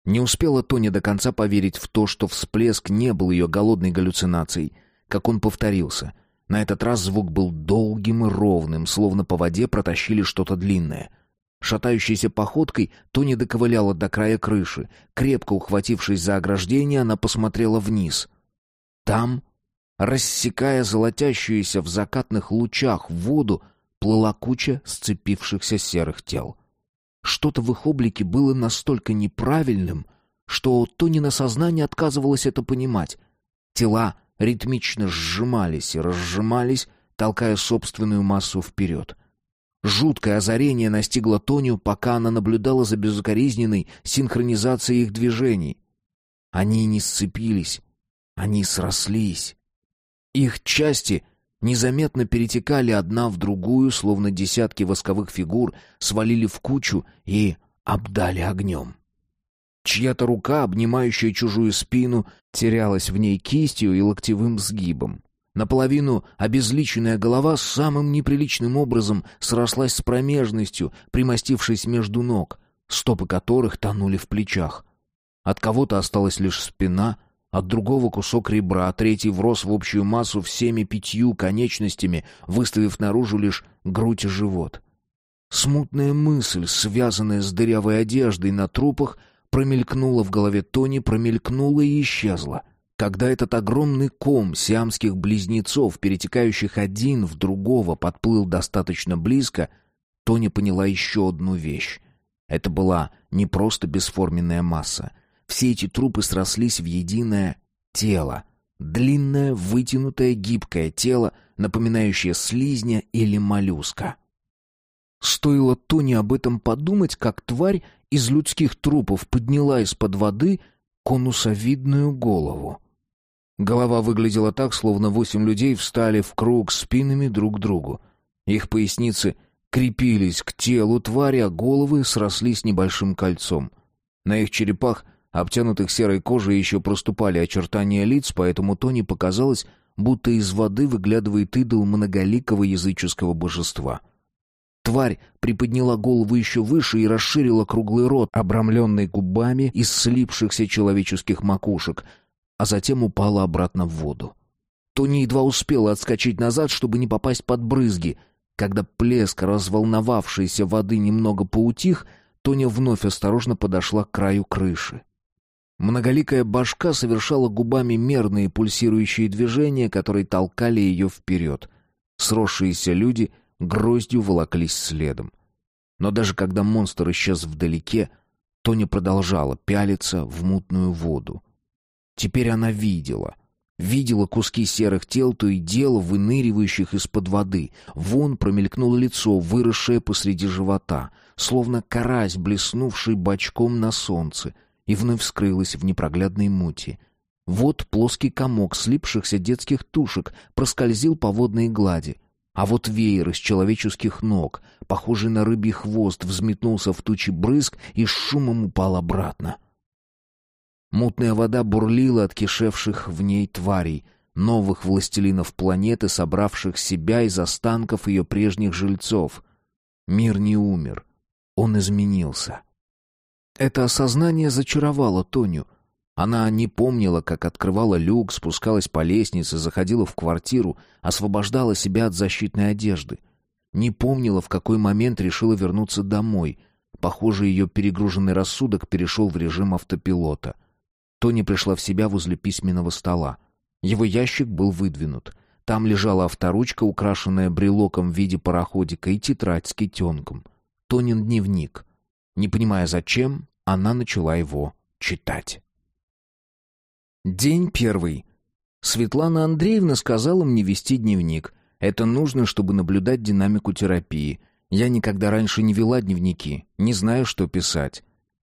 Не успела Тони до конца поверить в то, что всплеск не был ее голодной галлюцинацией, как он повторился. На этот раз звук был долгим и ровным, словно по воде протащили что-то длинное. Шатающейся походкой Тони доковыляла до края крыши. Крепко ухватившись за ограждение, она посмотрела вниз. Там, рассекая золотящуюся в закатных лучах воду, плыла куча сцепившихся серых тел. Что-то в их облике было настолько неправильным, что Тони на сознание отказывалось это понимать. Тела ритмично сжимались и разжимались, толкая собственную массу вперед. Жуткое озарение настигло Тоню, пока она наблюдала за безукоризненной синхронизацией их движений. Они не сцепились, они срослись. Их части незаметно перетекали одна в другую, словно десятки восковых фигур свалили в кучу и обдали огнем. Чья-то рука, обнимающая чужую спину, терялась в ней кистью и локтевым сгибом. Наполовину обезличенная голова самым неприличным образом срослась с промежностью, примостившись между ног, стопы которых тонули в плечах. От кого-то осталась лишь спина — от другого кусок ребра, а третий врос в общую массу всеми пятью конечностями, выставив наружу лишь грудь и живот. Смутная мысль, связанная с дырявой одеждой на трупах, промелькнула в голове Тони, промелькнула и исчезла. Когда этот огромный ком сиамских близнецов, перетекающих один в другого, подплыл достаточно близко, Тони поняла еще одну вещь. Это была не просто бесформенная масса — все эти трупы срослись в единое тело. Длинное, вытянутое, гибкое тело, напоминающее слизня или моллюска. Стоило Тони об этом подумать, как тварь из людских трупов подняла из-под воды конусовидную голову. Голова выглядела так, словно восемь людей встали в круг спинами друг к другу. Их поясницы крепились к телу твари, а головы срослись небольшим кольцом. На их черепах Обтянутых серой кожей еще проступали очертания лиц, поэтому Тони показалось, будто из воды выглядывает идол многоликого языческого божества. Тварь приподняла голову еще выше и расширила круглый рот, обрамленный губами из слипшихся человеческих макушек, а затем упала обратно в воду. Тони едва успела отскочить назад, чтобы не попасть под брызги. Когда плеск разволновавшейся воды немного поутих — Тоня вновь осторожно подошла к краю крыши. Многоликая башка совершала губами мерные пульсирующие движения, которые толкали ее вперед. Сросшиеся люди гроздью волоклись следом. Но даже когда монстр исчез вдалеке, Тоня продолжала пялиться в мутную воду. Теперь она видела. Видела куски серых тел, то и дело выныривающих из-под воды. Вон промелькнуло лицо, выросшее посреди живота, словно карась, блеснувший бочком на солнце, и вновь скрылась в непроглядной мути. Вот плоский комок слипшихся детских тушек проскользил по водной глади. А вот веер из человеческих ног, похожий на рыбий хвост, взметнулся в тучи брызг и с шумом упал обратно. Мутная вода бурлила от кишевших в ней тварей, новых властелинов планеты, собравших себя из останков ее прежних жильцов. Мир не умер, он изменился. Это осознание зачаровало Тоню. Она не помнила, как открывала люк, спускалась по лестнице, заходила в квартиру, освобождала себя от защитной одежды. Не помнила, в какой момент решила вернуться домой. Похоже, ее перегруженный рассудок перешел в режим автопилота. Тони пришла в себя возле письменного стола. Его ящик был выдвинут. Там лежала авторучка, украшенная брелоком в виде пароходика, и тетрадь с китенком. Тонин дневник. Не понимая зачем, она начала его читать. День первый. Светлана Андреевна сказала мне вести дневник. Это нужно, чтобы наблюдать динамику терапии. Я никогда раньше не вела дневники, не знаю, что писать.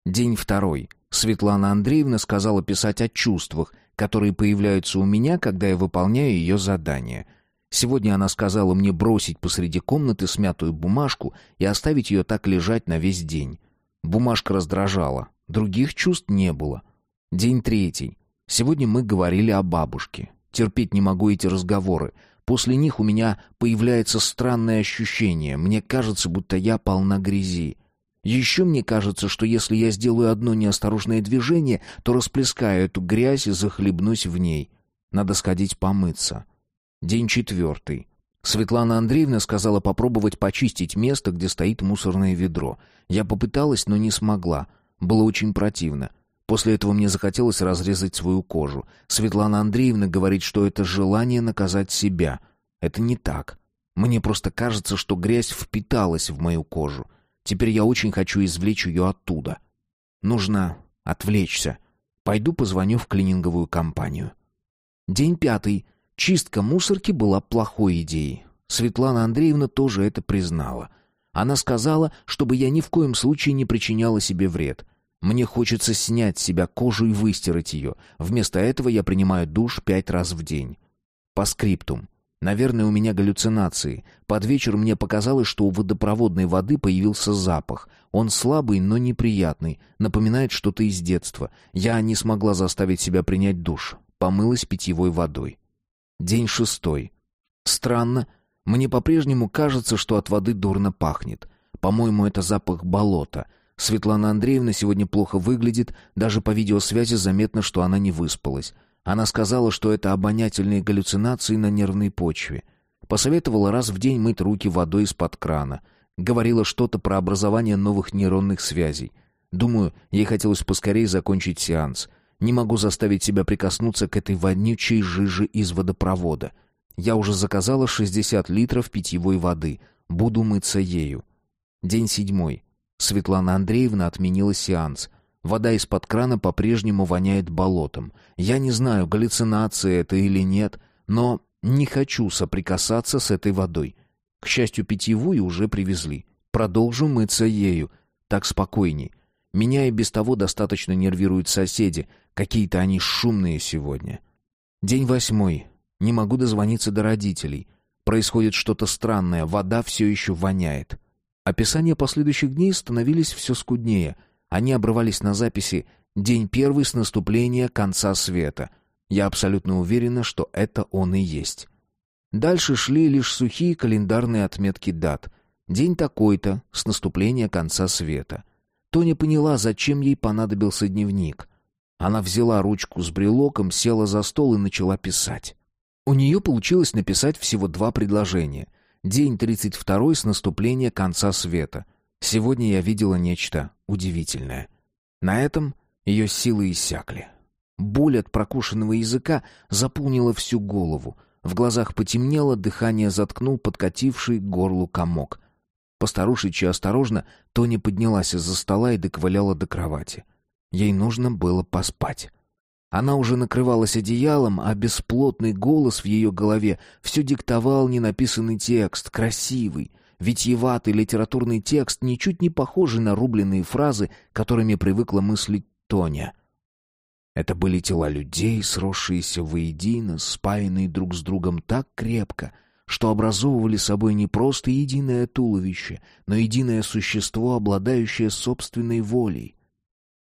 День второй. Светлана Андреевна сказала писать о чувствах, которые появляются у меня, когда я выполняю ее задание. Сегодня она сказала мне бросить посреди комнаты смятую бумажку и оставить ее так лежать на весь день. Бумажка раздражала, других чувств не было. День третий. Сегодня мы говорили о бабушке. Терпеть не могу эти разговоры. После них у меня появляется странное ощущение. Мне кажется, будто я полна грязи. Еще мне кажется, что если я сделаю одно неосторожное движение, то расплескаю эту грязь и захлебнусь в ней. Надо сходить помыться. День четвертый. Светлана Андреевна сказала попробовать почистить место, где стоит мусорное ведро. Я попыталась, но не смогла. Было очень противно. После этого мне захотелось разрезать свою кожу. Светлана Андреевна говорит, что это желание наказать себя. Это не так. Мне просто кажется, что грязь впиталась в мою кожу. Теперь я очень хочу извлечь ее оттуда. Нужно отвлечься. Пойду позвоню в клининговую компанию. День пятый. Чистка мусорки была плохой идеей. Светлана Андреевна тоже это признала. Она сказала, чтобы я ни в коем случае не причиняла себе вред. Мне хочется снять с себя кожу и выстирать ее. Вместо этого я принимаю душ пять раз в день. По скриптум. Наверное, у меня галлюцинации. Под вечер мне показалось, что у водопроводной воды появился запах. Он слабый, но неприятный, напоминает что-то из детства. Я не смогла заставить себя принять душ. Помылась питьевой водой. День шестой. Странно, мне по-прежнему кажется, что от воды дурно пахнет. По-моему, это запах болота. Светлана Андреевна сегодня плохо выглядит, даже по видеосвязи заметно, что она не выспалась. Она сказала, что это обонятельные галлюцинации на нервной почве. Посоветовала раз в день мыть руки водой из-под крана. Говорила что-то про образование новых нейронных связей. Думаю, ей хотелось поскорее закончить сеанс. Не могу заставить себя прикоснуться к этой вонючей жиже из водопровода. Я уже заказала 60 литров питьевой воды. Буду мыться ею. День седьмой. Светлана Андреевна отменила сеанс. Вода из-под крана по-прежнему воняет болотом. Я не знаю, галлюцинация это или нет, но не хочу соприкасаться с этой водой. К счастью, питьевую уже привезли. Продолжу мыться ею. Так спокойней. Меня и без того достаточно нервируют соседи. Какие-то они шумные сегодня. День восьмой. Не могу дозвониться до родителей. Происходит что-то странное. Вода все еще воняет. Описания последующих дней становились все скуднее — они обрывались на записи «День первый с наступления конца света». Я абсолютно уверена, что это он и есть. Дальше шли лишь сухие календарные отметки дат. День такой-то, с наступления конца света. Тоня поняла, зачем ей понадобился дневник. Она взяла ручку с брелоком, села за стол и начала писать. У нее получилось написать всего два предложения. День тридцать второй с наступления конца света — Сегодня я видела нечто удивительное. На этом ее силы иссякли. Боль от прокушенного языка заполнила всю голову. В глазах потемнело, дыхание заткнул подкативший к горлу комок. Постарушичьи осторожно, Тоня поднялась из-за стола и доковыляла до кровати. Ей нужно было поспать. Она уже накрывалась одеялом, а бесплотный голос в ее голове все диктовал ненаписанный текст, красивый, витиеватый литературный текст, ничуть не похожий на рубленные фразы, которыми привыкла мыслить Тоня. Это были тела людей, сросшиеся воедино, спаянные друг с другом так крепко, что образовывали собой не просто единое туловище, но единое существо, обладающее собственной волей.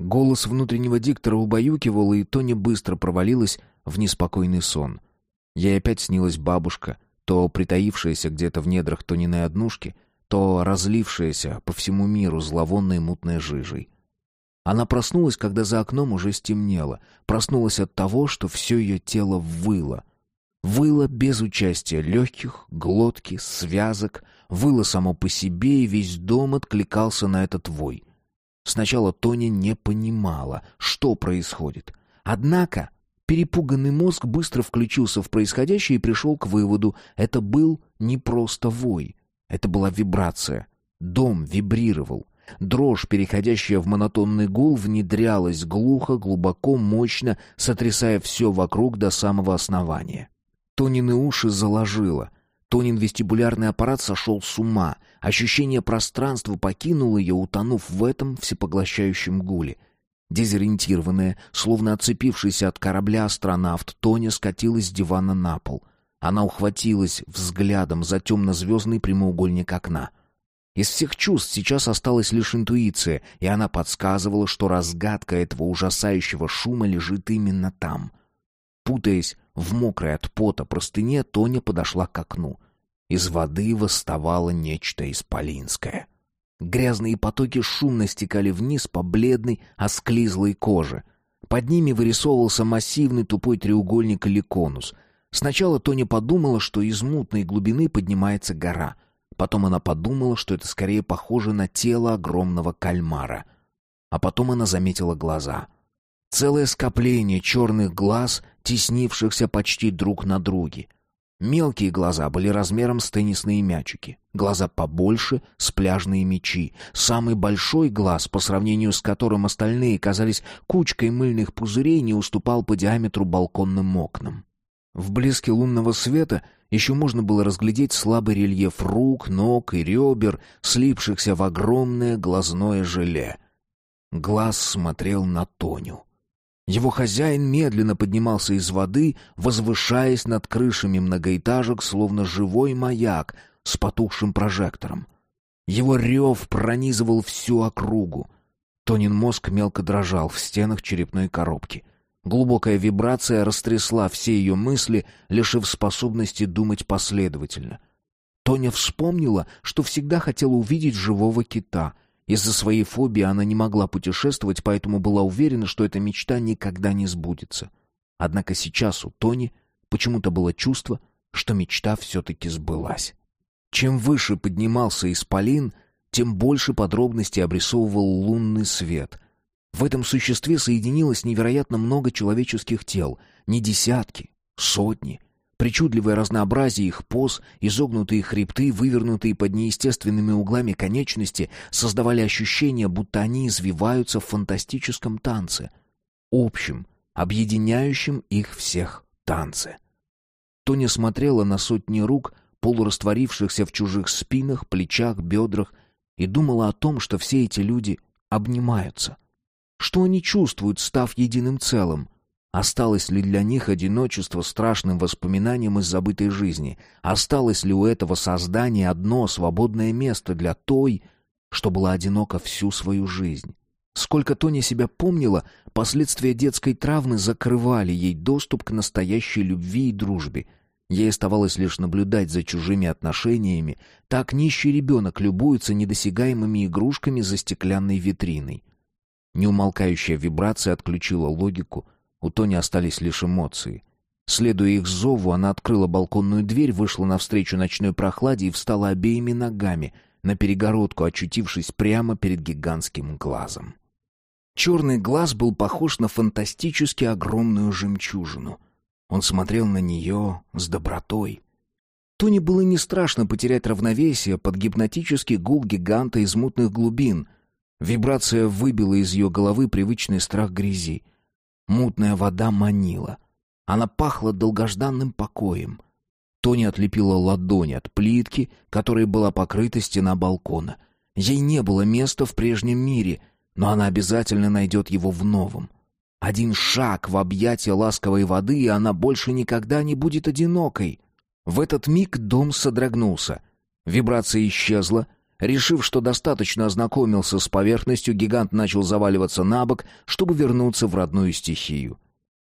Голос внутреннего диктора убаюкивал, и Тоня быстро провалилась в неспокойный сон. Ей опять снилась бабушка, то притаившаяся где-то в недрах Тониной однушки, то разлившаяся по всему миру зловонной мутной жижей. Она проснулась, когда за окном уже стемнело. Проснулась от того, что все ее тело выло. Выло без участия легких, глотки, связок. Выло само по себе, и весь дом откликался на этот вой. Сначала Тоня не понимала, что происходит. Однако перепуганный мозг быстро включился в происходящее и пришел к выводу, это был не просто вой. Это была вибрация. Дом вибрировал. Дрожь, переходящая в монотонный гул, внедрялась глухо, глубоко, мощно, сотрясая все вокруг до самого основания. Тонины уши заложило. Тонин вестибулярный аппарат сошел с ума. Ощущение пространства покинуло ее, утонув в этом всепоглощающем гуле. Дезориентированная, словно отцепившаяся от корабля астронавт, Тоня скатилась с дивана на пол. Она ухватилась взглядом за темно-звездный прямоугольник окна — из всех чувств сейчас осталась лишь интуиция, и она подсказывала, что разгадка этого ужасающего шума лежит именно там. Путаясь в мокрой от пота простыне, Тоня подошла к окну. Из воды восставало нечто исполинское. Грязные потоки шумно стекали вниз по бледной, осклизлой коже. Под ними вырисовывался массивный тупой треугольник или конус. Сначала Тоня подумала, что из мутной глубины поднимается гора — Потом она подумала, что это скорее похоже на тело огромного кальмара. А потом она заметила глаза. Целое скопление черных глаз, теснившихся почти друг на друге. Мелкие глаза были размером с теннисные мячики, глаза побольше — с пляжные мячи. Самый большой глаз, по сравнению с которым остальные казались кучкой мыльных пузырей, не уступал по диаметру балконным окнам. В блеске лунного света еще можно было разглядеть слабый рельеф рук, ног и ребер, слипшихся в огромное глазное желе. Глаз смотрел на Тоню. Его хозяин медленно поднимался из воды, возвышаясь над крышами многоэтажек, словно живой маяк с потухшим прожектором. Его рев пронизывал всю округу. Тонин мозг мелко дрожал в стенах черепной коробки — Глубокая вибрация растрясла все ее мысли, лишив способности думать последовательно. Тоня вспомнила, что всегда хотела увидеть живого кита. Из-за своей фобии она не могла путешествовать, поэтому была уверена, что эта мечта никогда не сбудется. Однако сейчас у Тони почему-то было чувство, что мечта все-таки сбылась. Чем выше поднимался исполин, тем больше подробностей обрисовывал лунный свет, в этом существе соединилось невероятно много человеческих тел, не десятки, сотни. Причудливое разнообразие их поз, изогнутые хребты, вывернутые под неестественными углами конечности создавали ощущение, будто они извиваются в фантастическом танце. Общем, объединяющем их всех танце. Тоня смотрела на сотни рук, полурастворившихся в чужих спинах, плечах, бедрах, и думала о том, что все эти люди обнимаются. Что они чувствуют, став единым целым? Осталось ли для них одиночество страшным воспоминанием из забытой жизни? Осталось ли у этого создания одно свободное место для той, что была одинока всю свою жизнь? Сколько Тоня себя помнила, последствия детской травмы закрывали ей доступ к настоящей любви и дружбе. Ей оставалось лишь наблюдать за чужими отношениями. Так нищий ребенок любуется недосягаемыми игрушками за стеклянной витриной. Неумолкающая вибрация отключила логику, у Тони остались лишь эмоции. Следуя их зову, она открыла балконную дверь, вышла навстречу ночной прохладе и встала обеими ногами, на перегородку, очутившись прямо перед гигантским глазом. Черный глаз был похож на фантастически огромную жемчужину. Он смотрел на нее с добротой. Тони было не страшно потерять равновесие под гипнотический гул гиганта из мутных глубин. Вибрация выбила из ее головы привычный страх грязи. Мутная вода манила. Она пахла долгожданным покоем. Тони отлепила ладонь от плитки, которой была покрыта стена балкона. Ей не было места в прежнем мире, но она обязательно найдет его в новом. Один шаг в объятия ласковой воды, и она больше никогда не будет одинокой. В этот миг дом содрогнулся. Вибрация исчезла. Решив, что достаточно ознакомился с поверхностью, гигант начал заваливаться на бок, чтобы вернуться в родную стихию.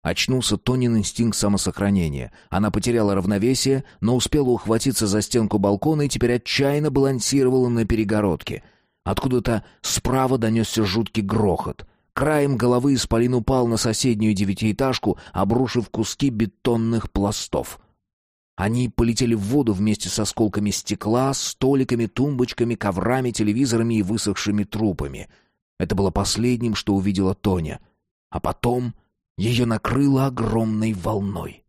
Очнулся Тонин инстинкт самосохранения. Она потеряла равновесие, но успела ухватиться за стенку балкона и теперь отчаянно балансировала на перегородке. Откуда-то справа донесся жуткий грохот. Краем головы исполин упал на соседнюю девятиэтажку, обрушив куски бетонных пластов. Они полетели в воду вместе с осколками стекла, столиками, тумбочками, коврами, телевизорами и высохшими трупами. Это было последним, что увидела Тоня. А потом ее накрыло огромной волной.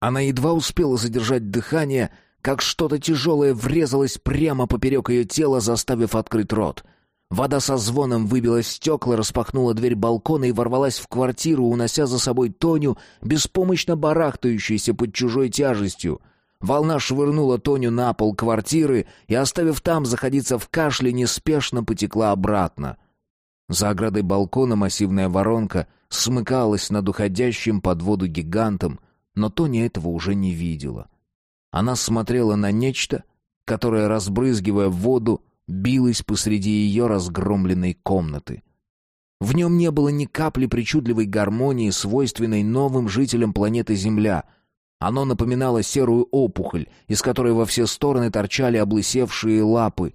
Она едва успела задержать дыхание, как что-то тяжелое врезалось прямо поперек ее тела, заставив открыть рот. Вода со звоном выбила стекла, распахнула дверь балкона и ворвалась в квартиру, унося за собой Тоню, беспомощно барахтающуюся под чужой тяжестью. Волна швырнула Тоню на пол квартиры и, оставив там заходиться в кашле, неспешно потекла обратно. За оградой балкона массивная воронка смыкалась над уходящим под воду гигантом, но Тоня этого уже не видела. Она смотрела на нечто, которое, разбрызгивая воду, билось посреди ее разгромленной комнаты. В нем не было ни капли причудливой гармонии, свойственной новым жителям планеты Земля. Оно напоминало серую опухоль, из которой во все стороны торчали облысевшие лапы.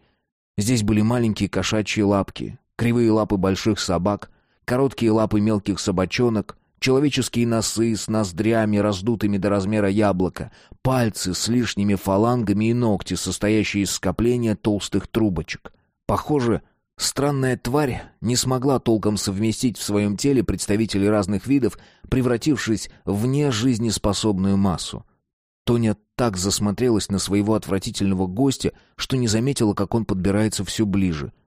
Здесь были маленькие кошачьи лапки, кривые лапы больших собак, короткие лапы мелких собачонок, Человеческие носы с ноздрями, раздутыми до размера яблока, пальцы с лишними фалангами и ногти, состоящие из скопления толстых трубочек. Похоже, странная тварь не смогла толком совместить в своем теле представителей разных видов, превратившись в нежизнеспособную массу. Тоня так засмотрелась на своего отвратительного гостя, что не заметила, как он подбирается все ближе —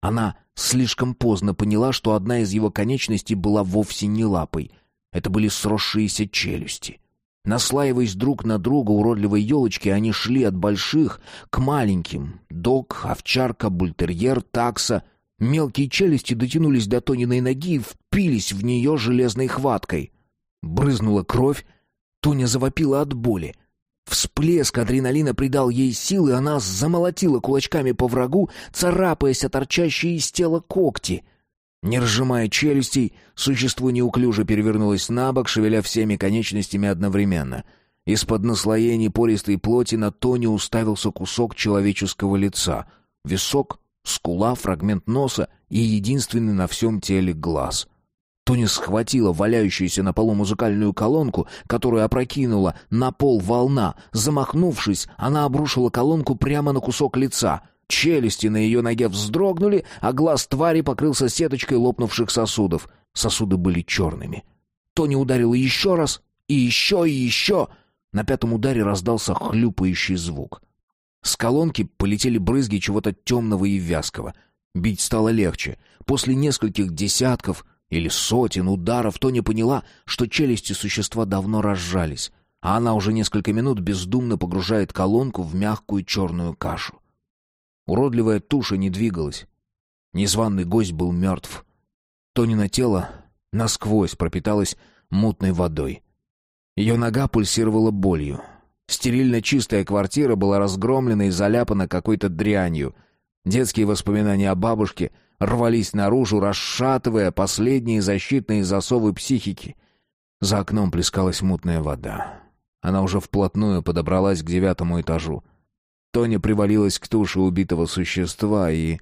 она слишком поздно поняла, что одна из его конечностей была вовсе не лапой. Это были сросшиеся челюсти. Наслаиваясь друг на друга уродливой елочки, они шли от больших к маленьким. Дог, овчарка, бультерьер, такса. Мелкие челюсти дотянулись до Тониной ноги и впились в нее железной хваткой. Брызнула кровь. Тоня завопила от боли. Всплеск адреналина придал ей силы, она замолотила кулачками по врагу, царапаясь о торчащие из тела когти. Не разжимая челюстей, существо неуклюже перевернулось на бок, шевеля всеми конечностями одновременно. Из-под наслоений пористой плоти на Тони уставился кусок человеческого лица. Висок, скула, фрагмент носа и единственный на всем теле глаз — Тони схватила валяющуюся на полу музыкальную колонку, которую опрокинула на пол волна. Замахнувшись, она обрушила колонку прямо на кусок лица. Челюсти на ее ноге вздрогнули, а глаз твари покрылся сеточкой лопнувших сосудов. Сосуды были черными. Тони ударила еще раз, и еще, и еще. На пятом ударе раздался хлюпающий звук. С колонки полетели брызги чего-то темного и вязкого. Бить стало легче. После нескольких десятков или сотен ударов, то не поняла, что челюсти существа давно разжались, а она уже несколько минут бездумно погружает колонку в мягкую черную кашу. Уродливая туша не двигалась. Незваный гость был мертв. Тонина тело насквозь пропиталось мутной водой. Ее нога пульсировала болью. Стерильно чистая квартира была разгромлена и заляпана какой-то дрянью. Детские воспоминания о бабушке — рвались наружу, расшатывая последние защитные засовы психики. За окном плескалась мутная вода. Она уже вплотную подобралась к девятому этажу. Тоня привалилась к туше убитого существа и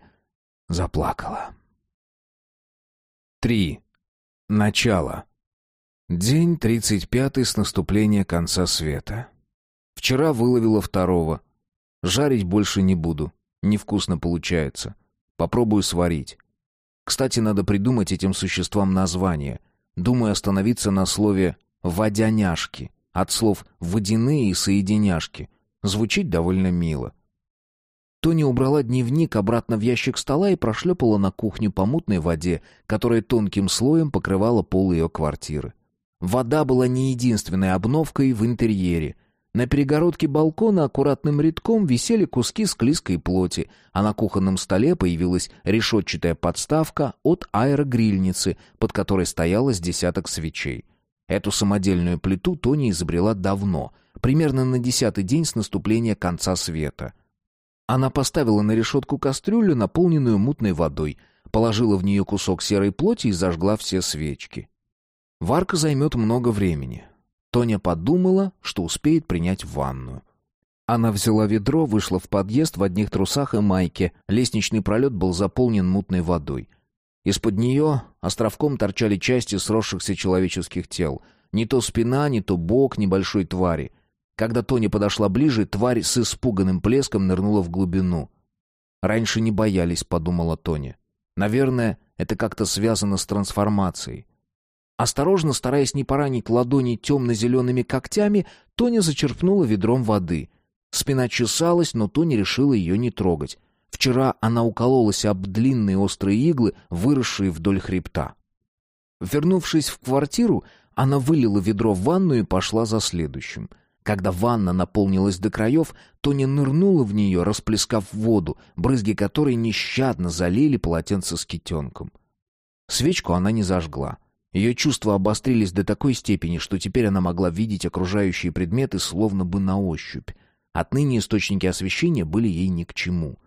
заплакала. Три. Начало. День тридцать пятый с наступления конца света. Вчера выловила второго. Жарить больше не буду. Невкусно получается. Попробую сварить. Кстати, надо придумать этим существам название. Думаю остановиться на слове «водяняшки», от слов «водяные» и «соединяшки». Звучит довольно мило. Тони убрала дневник обратно в ящик стола и прошлепала на кухню по мутной воде, которая тонким слоем покрывала пол ее квартиры. Вода была не единственной обновкой в интерьере. На перегородке балкона аккуратным рядком висели куски склизкой плоти, а на кухонном столе появилась решетчатая подставка от аэрогрильницы, под которой стояло с десяток свечей. Эту самодельную плиту Тони изобрела давно, примерно на десятый день с наступления конца света. Она поставила на решетку кастрюлю, наполненную мутной водой, положила в нее кусок серой плоти и зажгла все свечки. Варка займет много времени. Тоня подумала, что успеет принять ванную. Она взяла ведро, вышла в подъезд в одних трусах и майке. Лестничный пролет был заполнен мутной водой. Из-под нее островком торчали части сросшихся человеческих тел. Не то спина, не то бок небольшой твари. Когда Тоня подошла ближе, тварь с испуганным плеском нырнула в глубину. «Раньше не боялись», — подумала Тоня. «Наверное, это как-то связано с трансформацией. Осторожно, стараясь не поранить ладони темно-зелеными когтями, Тоня зачерпнула ведром воды. Спина чесалась, но Тоня решила ее не трогать. Вчера она укололась об длинные острые иглы, выросшие вдоль хребта. Вернувшись в квартиру, она вылила ведро в ванну и пошла за следующим. Когда ванна наполнилась до краев, Тоня нырнула в нее, расплескав воду, брызги которой нещадно залили полотенце с китенком. Свечку она не зажгла. Ее чувства обострились до такой степени, что теперь она могла видеть окружающие предметы словно бы на ощупь. Отныне источники освещения были ей ни к чему.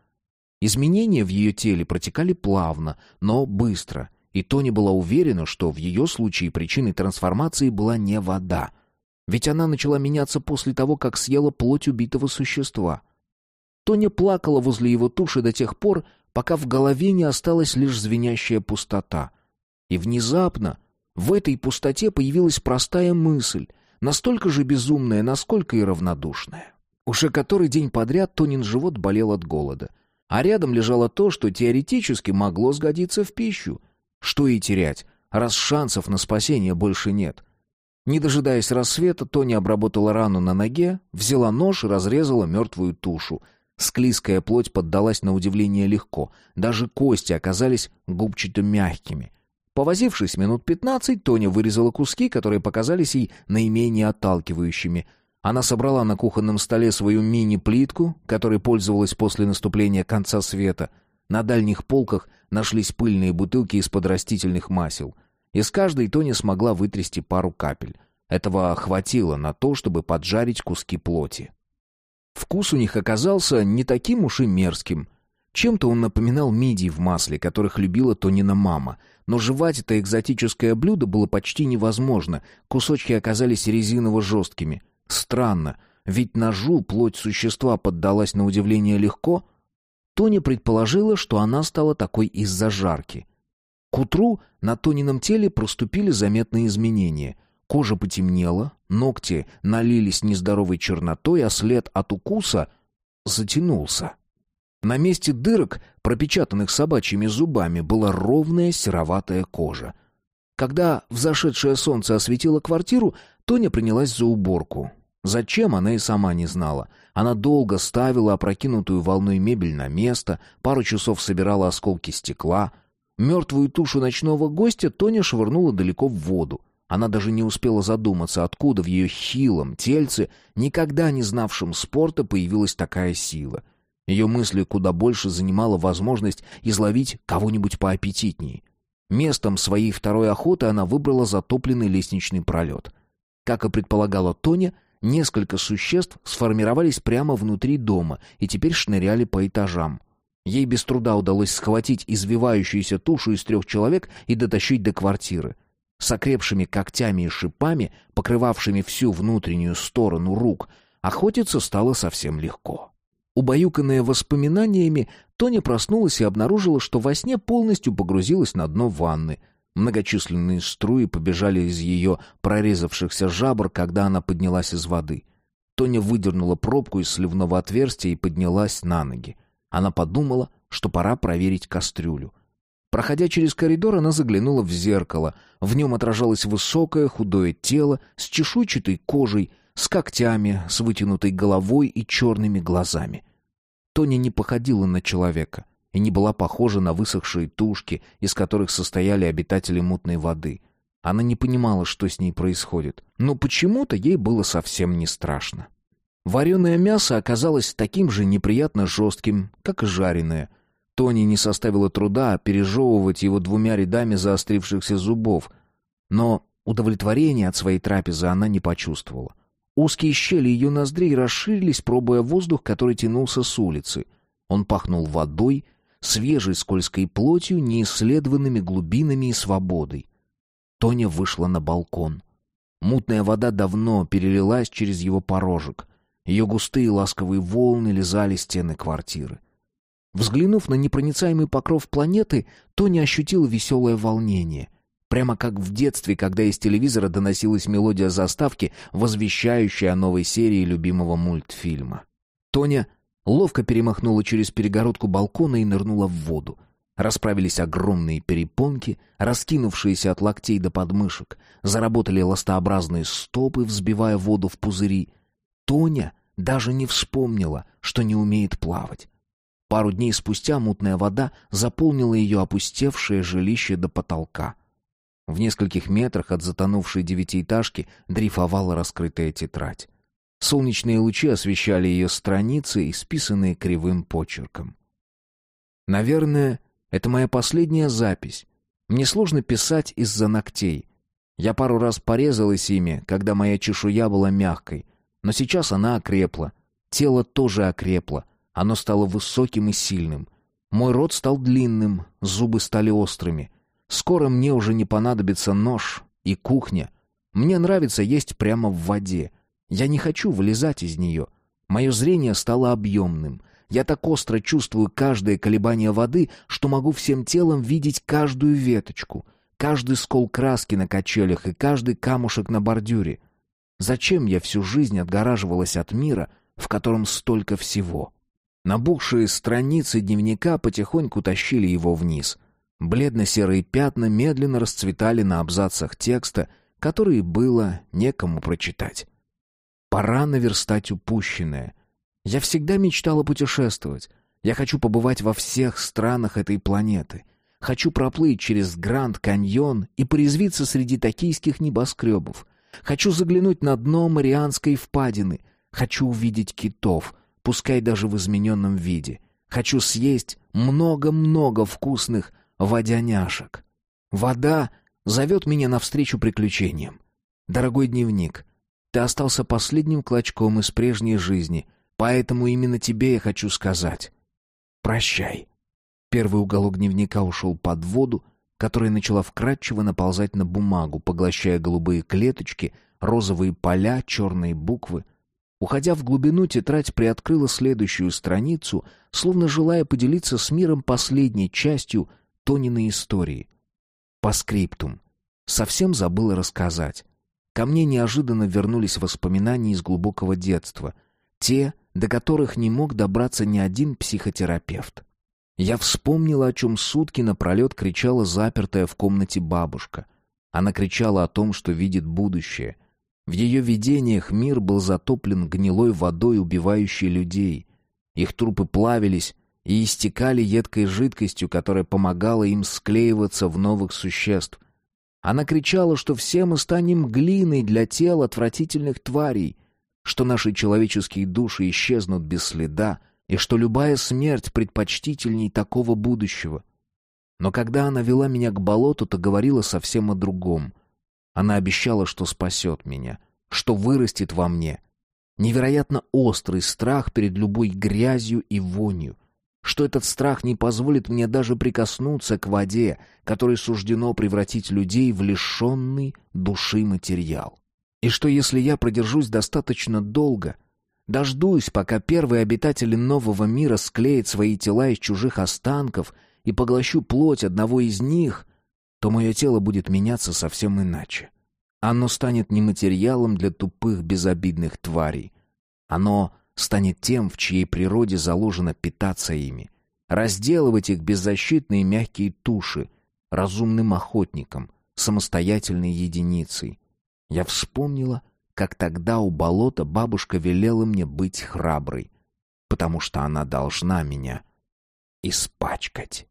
Изменения в ее теле протекали плавно, но быстро, и Тони была уверена, что в ее случае причиной трансформации была не вода. Ведь она начала меняться после того, как съела плоть убитого существа. Тоня плакала возле его туши до тех пор, пока в голове не осталась лишь звенящая пустота. И внезапно в этой пустоте появилась простая мысль, настолько же безумная, насколько и равнодушная. Уже который день подряд Тонин живот болел от голода, а рядом лежало то, что теоретически могло сгодиться в пищу. Что и терять, раз шансов на спасение больше нет. Не дожидаясь рассвета, Тони обработала рану на ноге, взяла нож и разрезала мертвую тушу. Склизкая плоть поддалась на удивление легко, даже кости оказались губчато-мягкими. Повозившись минут пятнадцать, Тоня вырезала куски, которые показались ей наименее отталкивающими. Она собрала на кухонном столе свою мини-плитку, которой пользовалась после наступления конца света. На дальних полках нашлись пыльные бутылки из-под растительных масел. Из каждой Тоня смогла вытрясти пару капель. Этого хватило на то, чтобы поджарить куски плоти. Вкус у них оказался не таким уж и мерзким. Чем-то он напоминал мидии в масле, которых любила Тонина мама. Но жевать это экзотическое блюдо было почти невозможно. Кусочки оказались резиново-жесткими. Странно, ведь ножу плоть существа поддалась на удивление легко. Тоня предположила, что она стала такой из-за жарки. К утру на Тонином теле проступили заметные изменения. Кожа потемнела, ногти налились нездоровой чернотой, а след от укуса затянулся. На месте дырок, пропечатанных собачьими зубами, была ровная сероватая кожа. Когда взошедшее солнце осветило квартиру, Тоня принялась за уборку. Зачем, она и сама не знала. Она долго ставила опрокинутую волной мебель на место, пару часов собирала осколки стекла. Мертвую тушу ночного гостя Тоня швырнула далеко в воду. Она даже не успела задуматься, откуда в ее хилом тельце, никогда не знавшем спорта, появилась такая сила — ее мысли куда больше занимала возможность изловить кого-нибудь поаппетитнее. Местом своей второй охоты она выбрала затопленный лестничный пролет. Как и предполагала Тоня, несколько существ сформировались прямо внутри дома и теперь шныряли по этажам. Ей без труда удалось схватить извивающуюся тушу из трех человек и дотащить до квартиры. С окрепшими когтями и шипами, покрывавшими всю внутреннюю сторону рук, охотиться стало совсем легко. Убаюканная воспоминаниями, Тоня проснулась и обнаружила, что во сне полностью погрузилась на дно ванны. Многочисленные струи побежали из ее прорезавшихся жабр, когда она поднялась из воды. Тоня выдернула пробку из сливного отверстия и поднялась на ноги. Она подумала, что пора проверить кастрюлю. Проходя через коридор, она заглянула в зеркало. В нем отражалось высокое, худое тело с чешуйчатой кожей, с когтями, с вытянутой головой и черными глазами. Тоня не походила на человека и не была похожа на высохшие тушки, из которых состояли обитатели мутной воды. Она не понимала, что с ней происходит, но почему-то ей было совсем не страшно. Вареное мясо оказалось таким же неприятно жестким, как и жареное. Тони не составило труда пережевывать его двумя рядами заострившихся зубов, но удовлетворения от своей трапезы она не почувствовала. Узкие щели ее ноздрей расширились, пробуя воздух, который тянулся с улицы. Он пахнул водой, свежей скользкой плотью, неисследованными глубинами и свободой. Тоня вышла на балкон. Мутная вода давно перелилась через его порожек. Ее густые ласковые волны лизали стены квартиры. Взглянув на непроницаемый покров планеты, Тоня ощутила веселое волнение. Прямо как в детстве, когда из телевизора доносилась мелодия заставки, возвещающая о новой серии любимого мультфильма. Тоня ловко перемахнула через перегородку балкона и нырнула в воду. Расправились огромные перепонки, раскинувшиеся от локтей до подмышек. Заработали ластообразные стопы, взбивая воду в пузыри. Тоня даже не вспомнила, что не умеет плавать. Пару дней спустя мутная вода заполнила ее опустевшее жилище до потолка — в нескольких метрах от затонувшей девятиэтажки дрейфовала раскрытая тетрадь. Солнечные лучи освещали ее страницы, исписанные кривым почерком. Наверное, это моя последняя запись. Мне сложно писать из-за ногтей. Я пару раз порезалась ими, когда моя чешуя была мягкой, но сейчас она окрепла. Тело тоже окрепло, оно стало высоким и сильным. Мой рот стал длинным, зубы стали острыми — Скоро мне уже не понадобится нож и кухня. Мне нравится есть прямо в воде. Я не хочу вылезать из нее. Мое зрение стало объемным. Я так остро чувствую каждое колебание воды, что могу всем телом видеть каждую веточку, каждый скол краски на качелях и каждый камушек на бордюре. Зачем я всю жизнь отгораживалась от мира, в котором столько всего? Набухшие страницы дневника потихоньку тащили его вниз — Бледно-серые пятна медленно расцветали на абзацах текста, которые было некому прочитать. Пора наверстать упущенное. Я всегда мечтала путешествовать. Я хочу побывать во всех странах этой планеты. Хочу проплыть через Гранд-каньон и порезвиться среди токийских небоскребов. Хочу заглянуть на дно Марианской впадины. Хочу увидеть китов, пускай даже в измененном виде. Хочу съесть много-много вкусных водяняшек. Вода зовет меня навстречу приключениям. Дорогой дневник, ты остался последним клочком из прежней жизни, поэтому именно тебе я хочу сказать. Прощай. Первый уголок дневника ушел под воду, которая начала вкрадчиво наползать на бумагу, поглощая голубые клеточки, розовые поля, черные буквы. Уходя в глубину, тетрадь приоткрыла следующую страницу, словно желая поделиться с миром последней частью Тониной истории. По скриптум. Совсем забыла рассказать. Ко мне неожиданно вернулись воспоминания из глубокого детства. Те, до которых не мог добраться ни один психотерапевт. Я вспомнила, о чем сутки напролет кричала запертая в комнате бабушка. Она кричала о том, что видит будущее. В ее видениях мир был затоплен гнилой водой, убивающей людей. Их трупы плавились, и истекали едкой жидкостью, которая помогала им склеиваться в новых существ. Она кричала, что все мы станем глиной для тел отвратительных тварей, что наши человеческие души исчезнут без следа, и что любая смерть предпочтительней такого будущего. Но когда она вела меня к болоту, то говорила совсем о другом. Она обещала, что спасет меня, что вырастет во мне. Невероятно острый страх перед любой грязью и вонью — что этот страх не позволит мне даже прикоснуться к воде, которой суждено превратить людей в лишенный души материал. И что если я продержусь достаточно долго, дождусь, пока первые обитатели нового мира склеят свои тела из чужих останков и поглощу плоть одного из них, то мое тело будет меняться совсем иначе. Оно станет не материалом для тупых безобидных тварей. Оно станет тем, в чьей природе заложено питаться ими, разделывать их беззащитные мягкие туши, разумным охотником, самостоятельной единицей. Я вспомнила, как тогда у болота бабушка велела мне быть храброй, потому что она должна меня испачкать.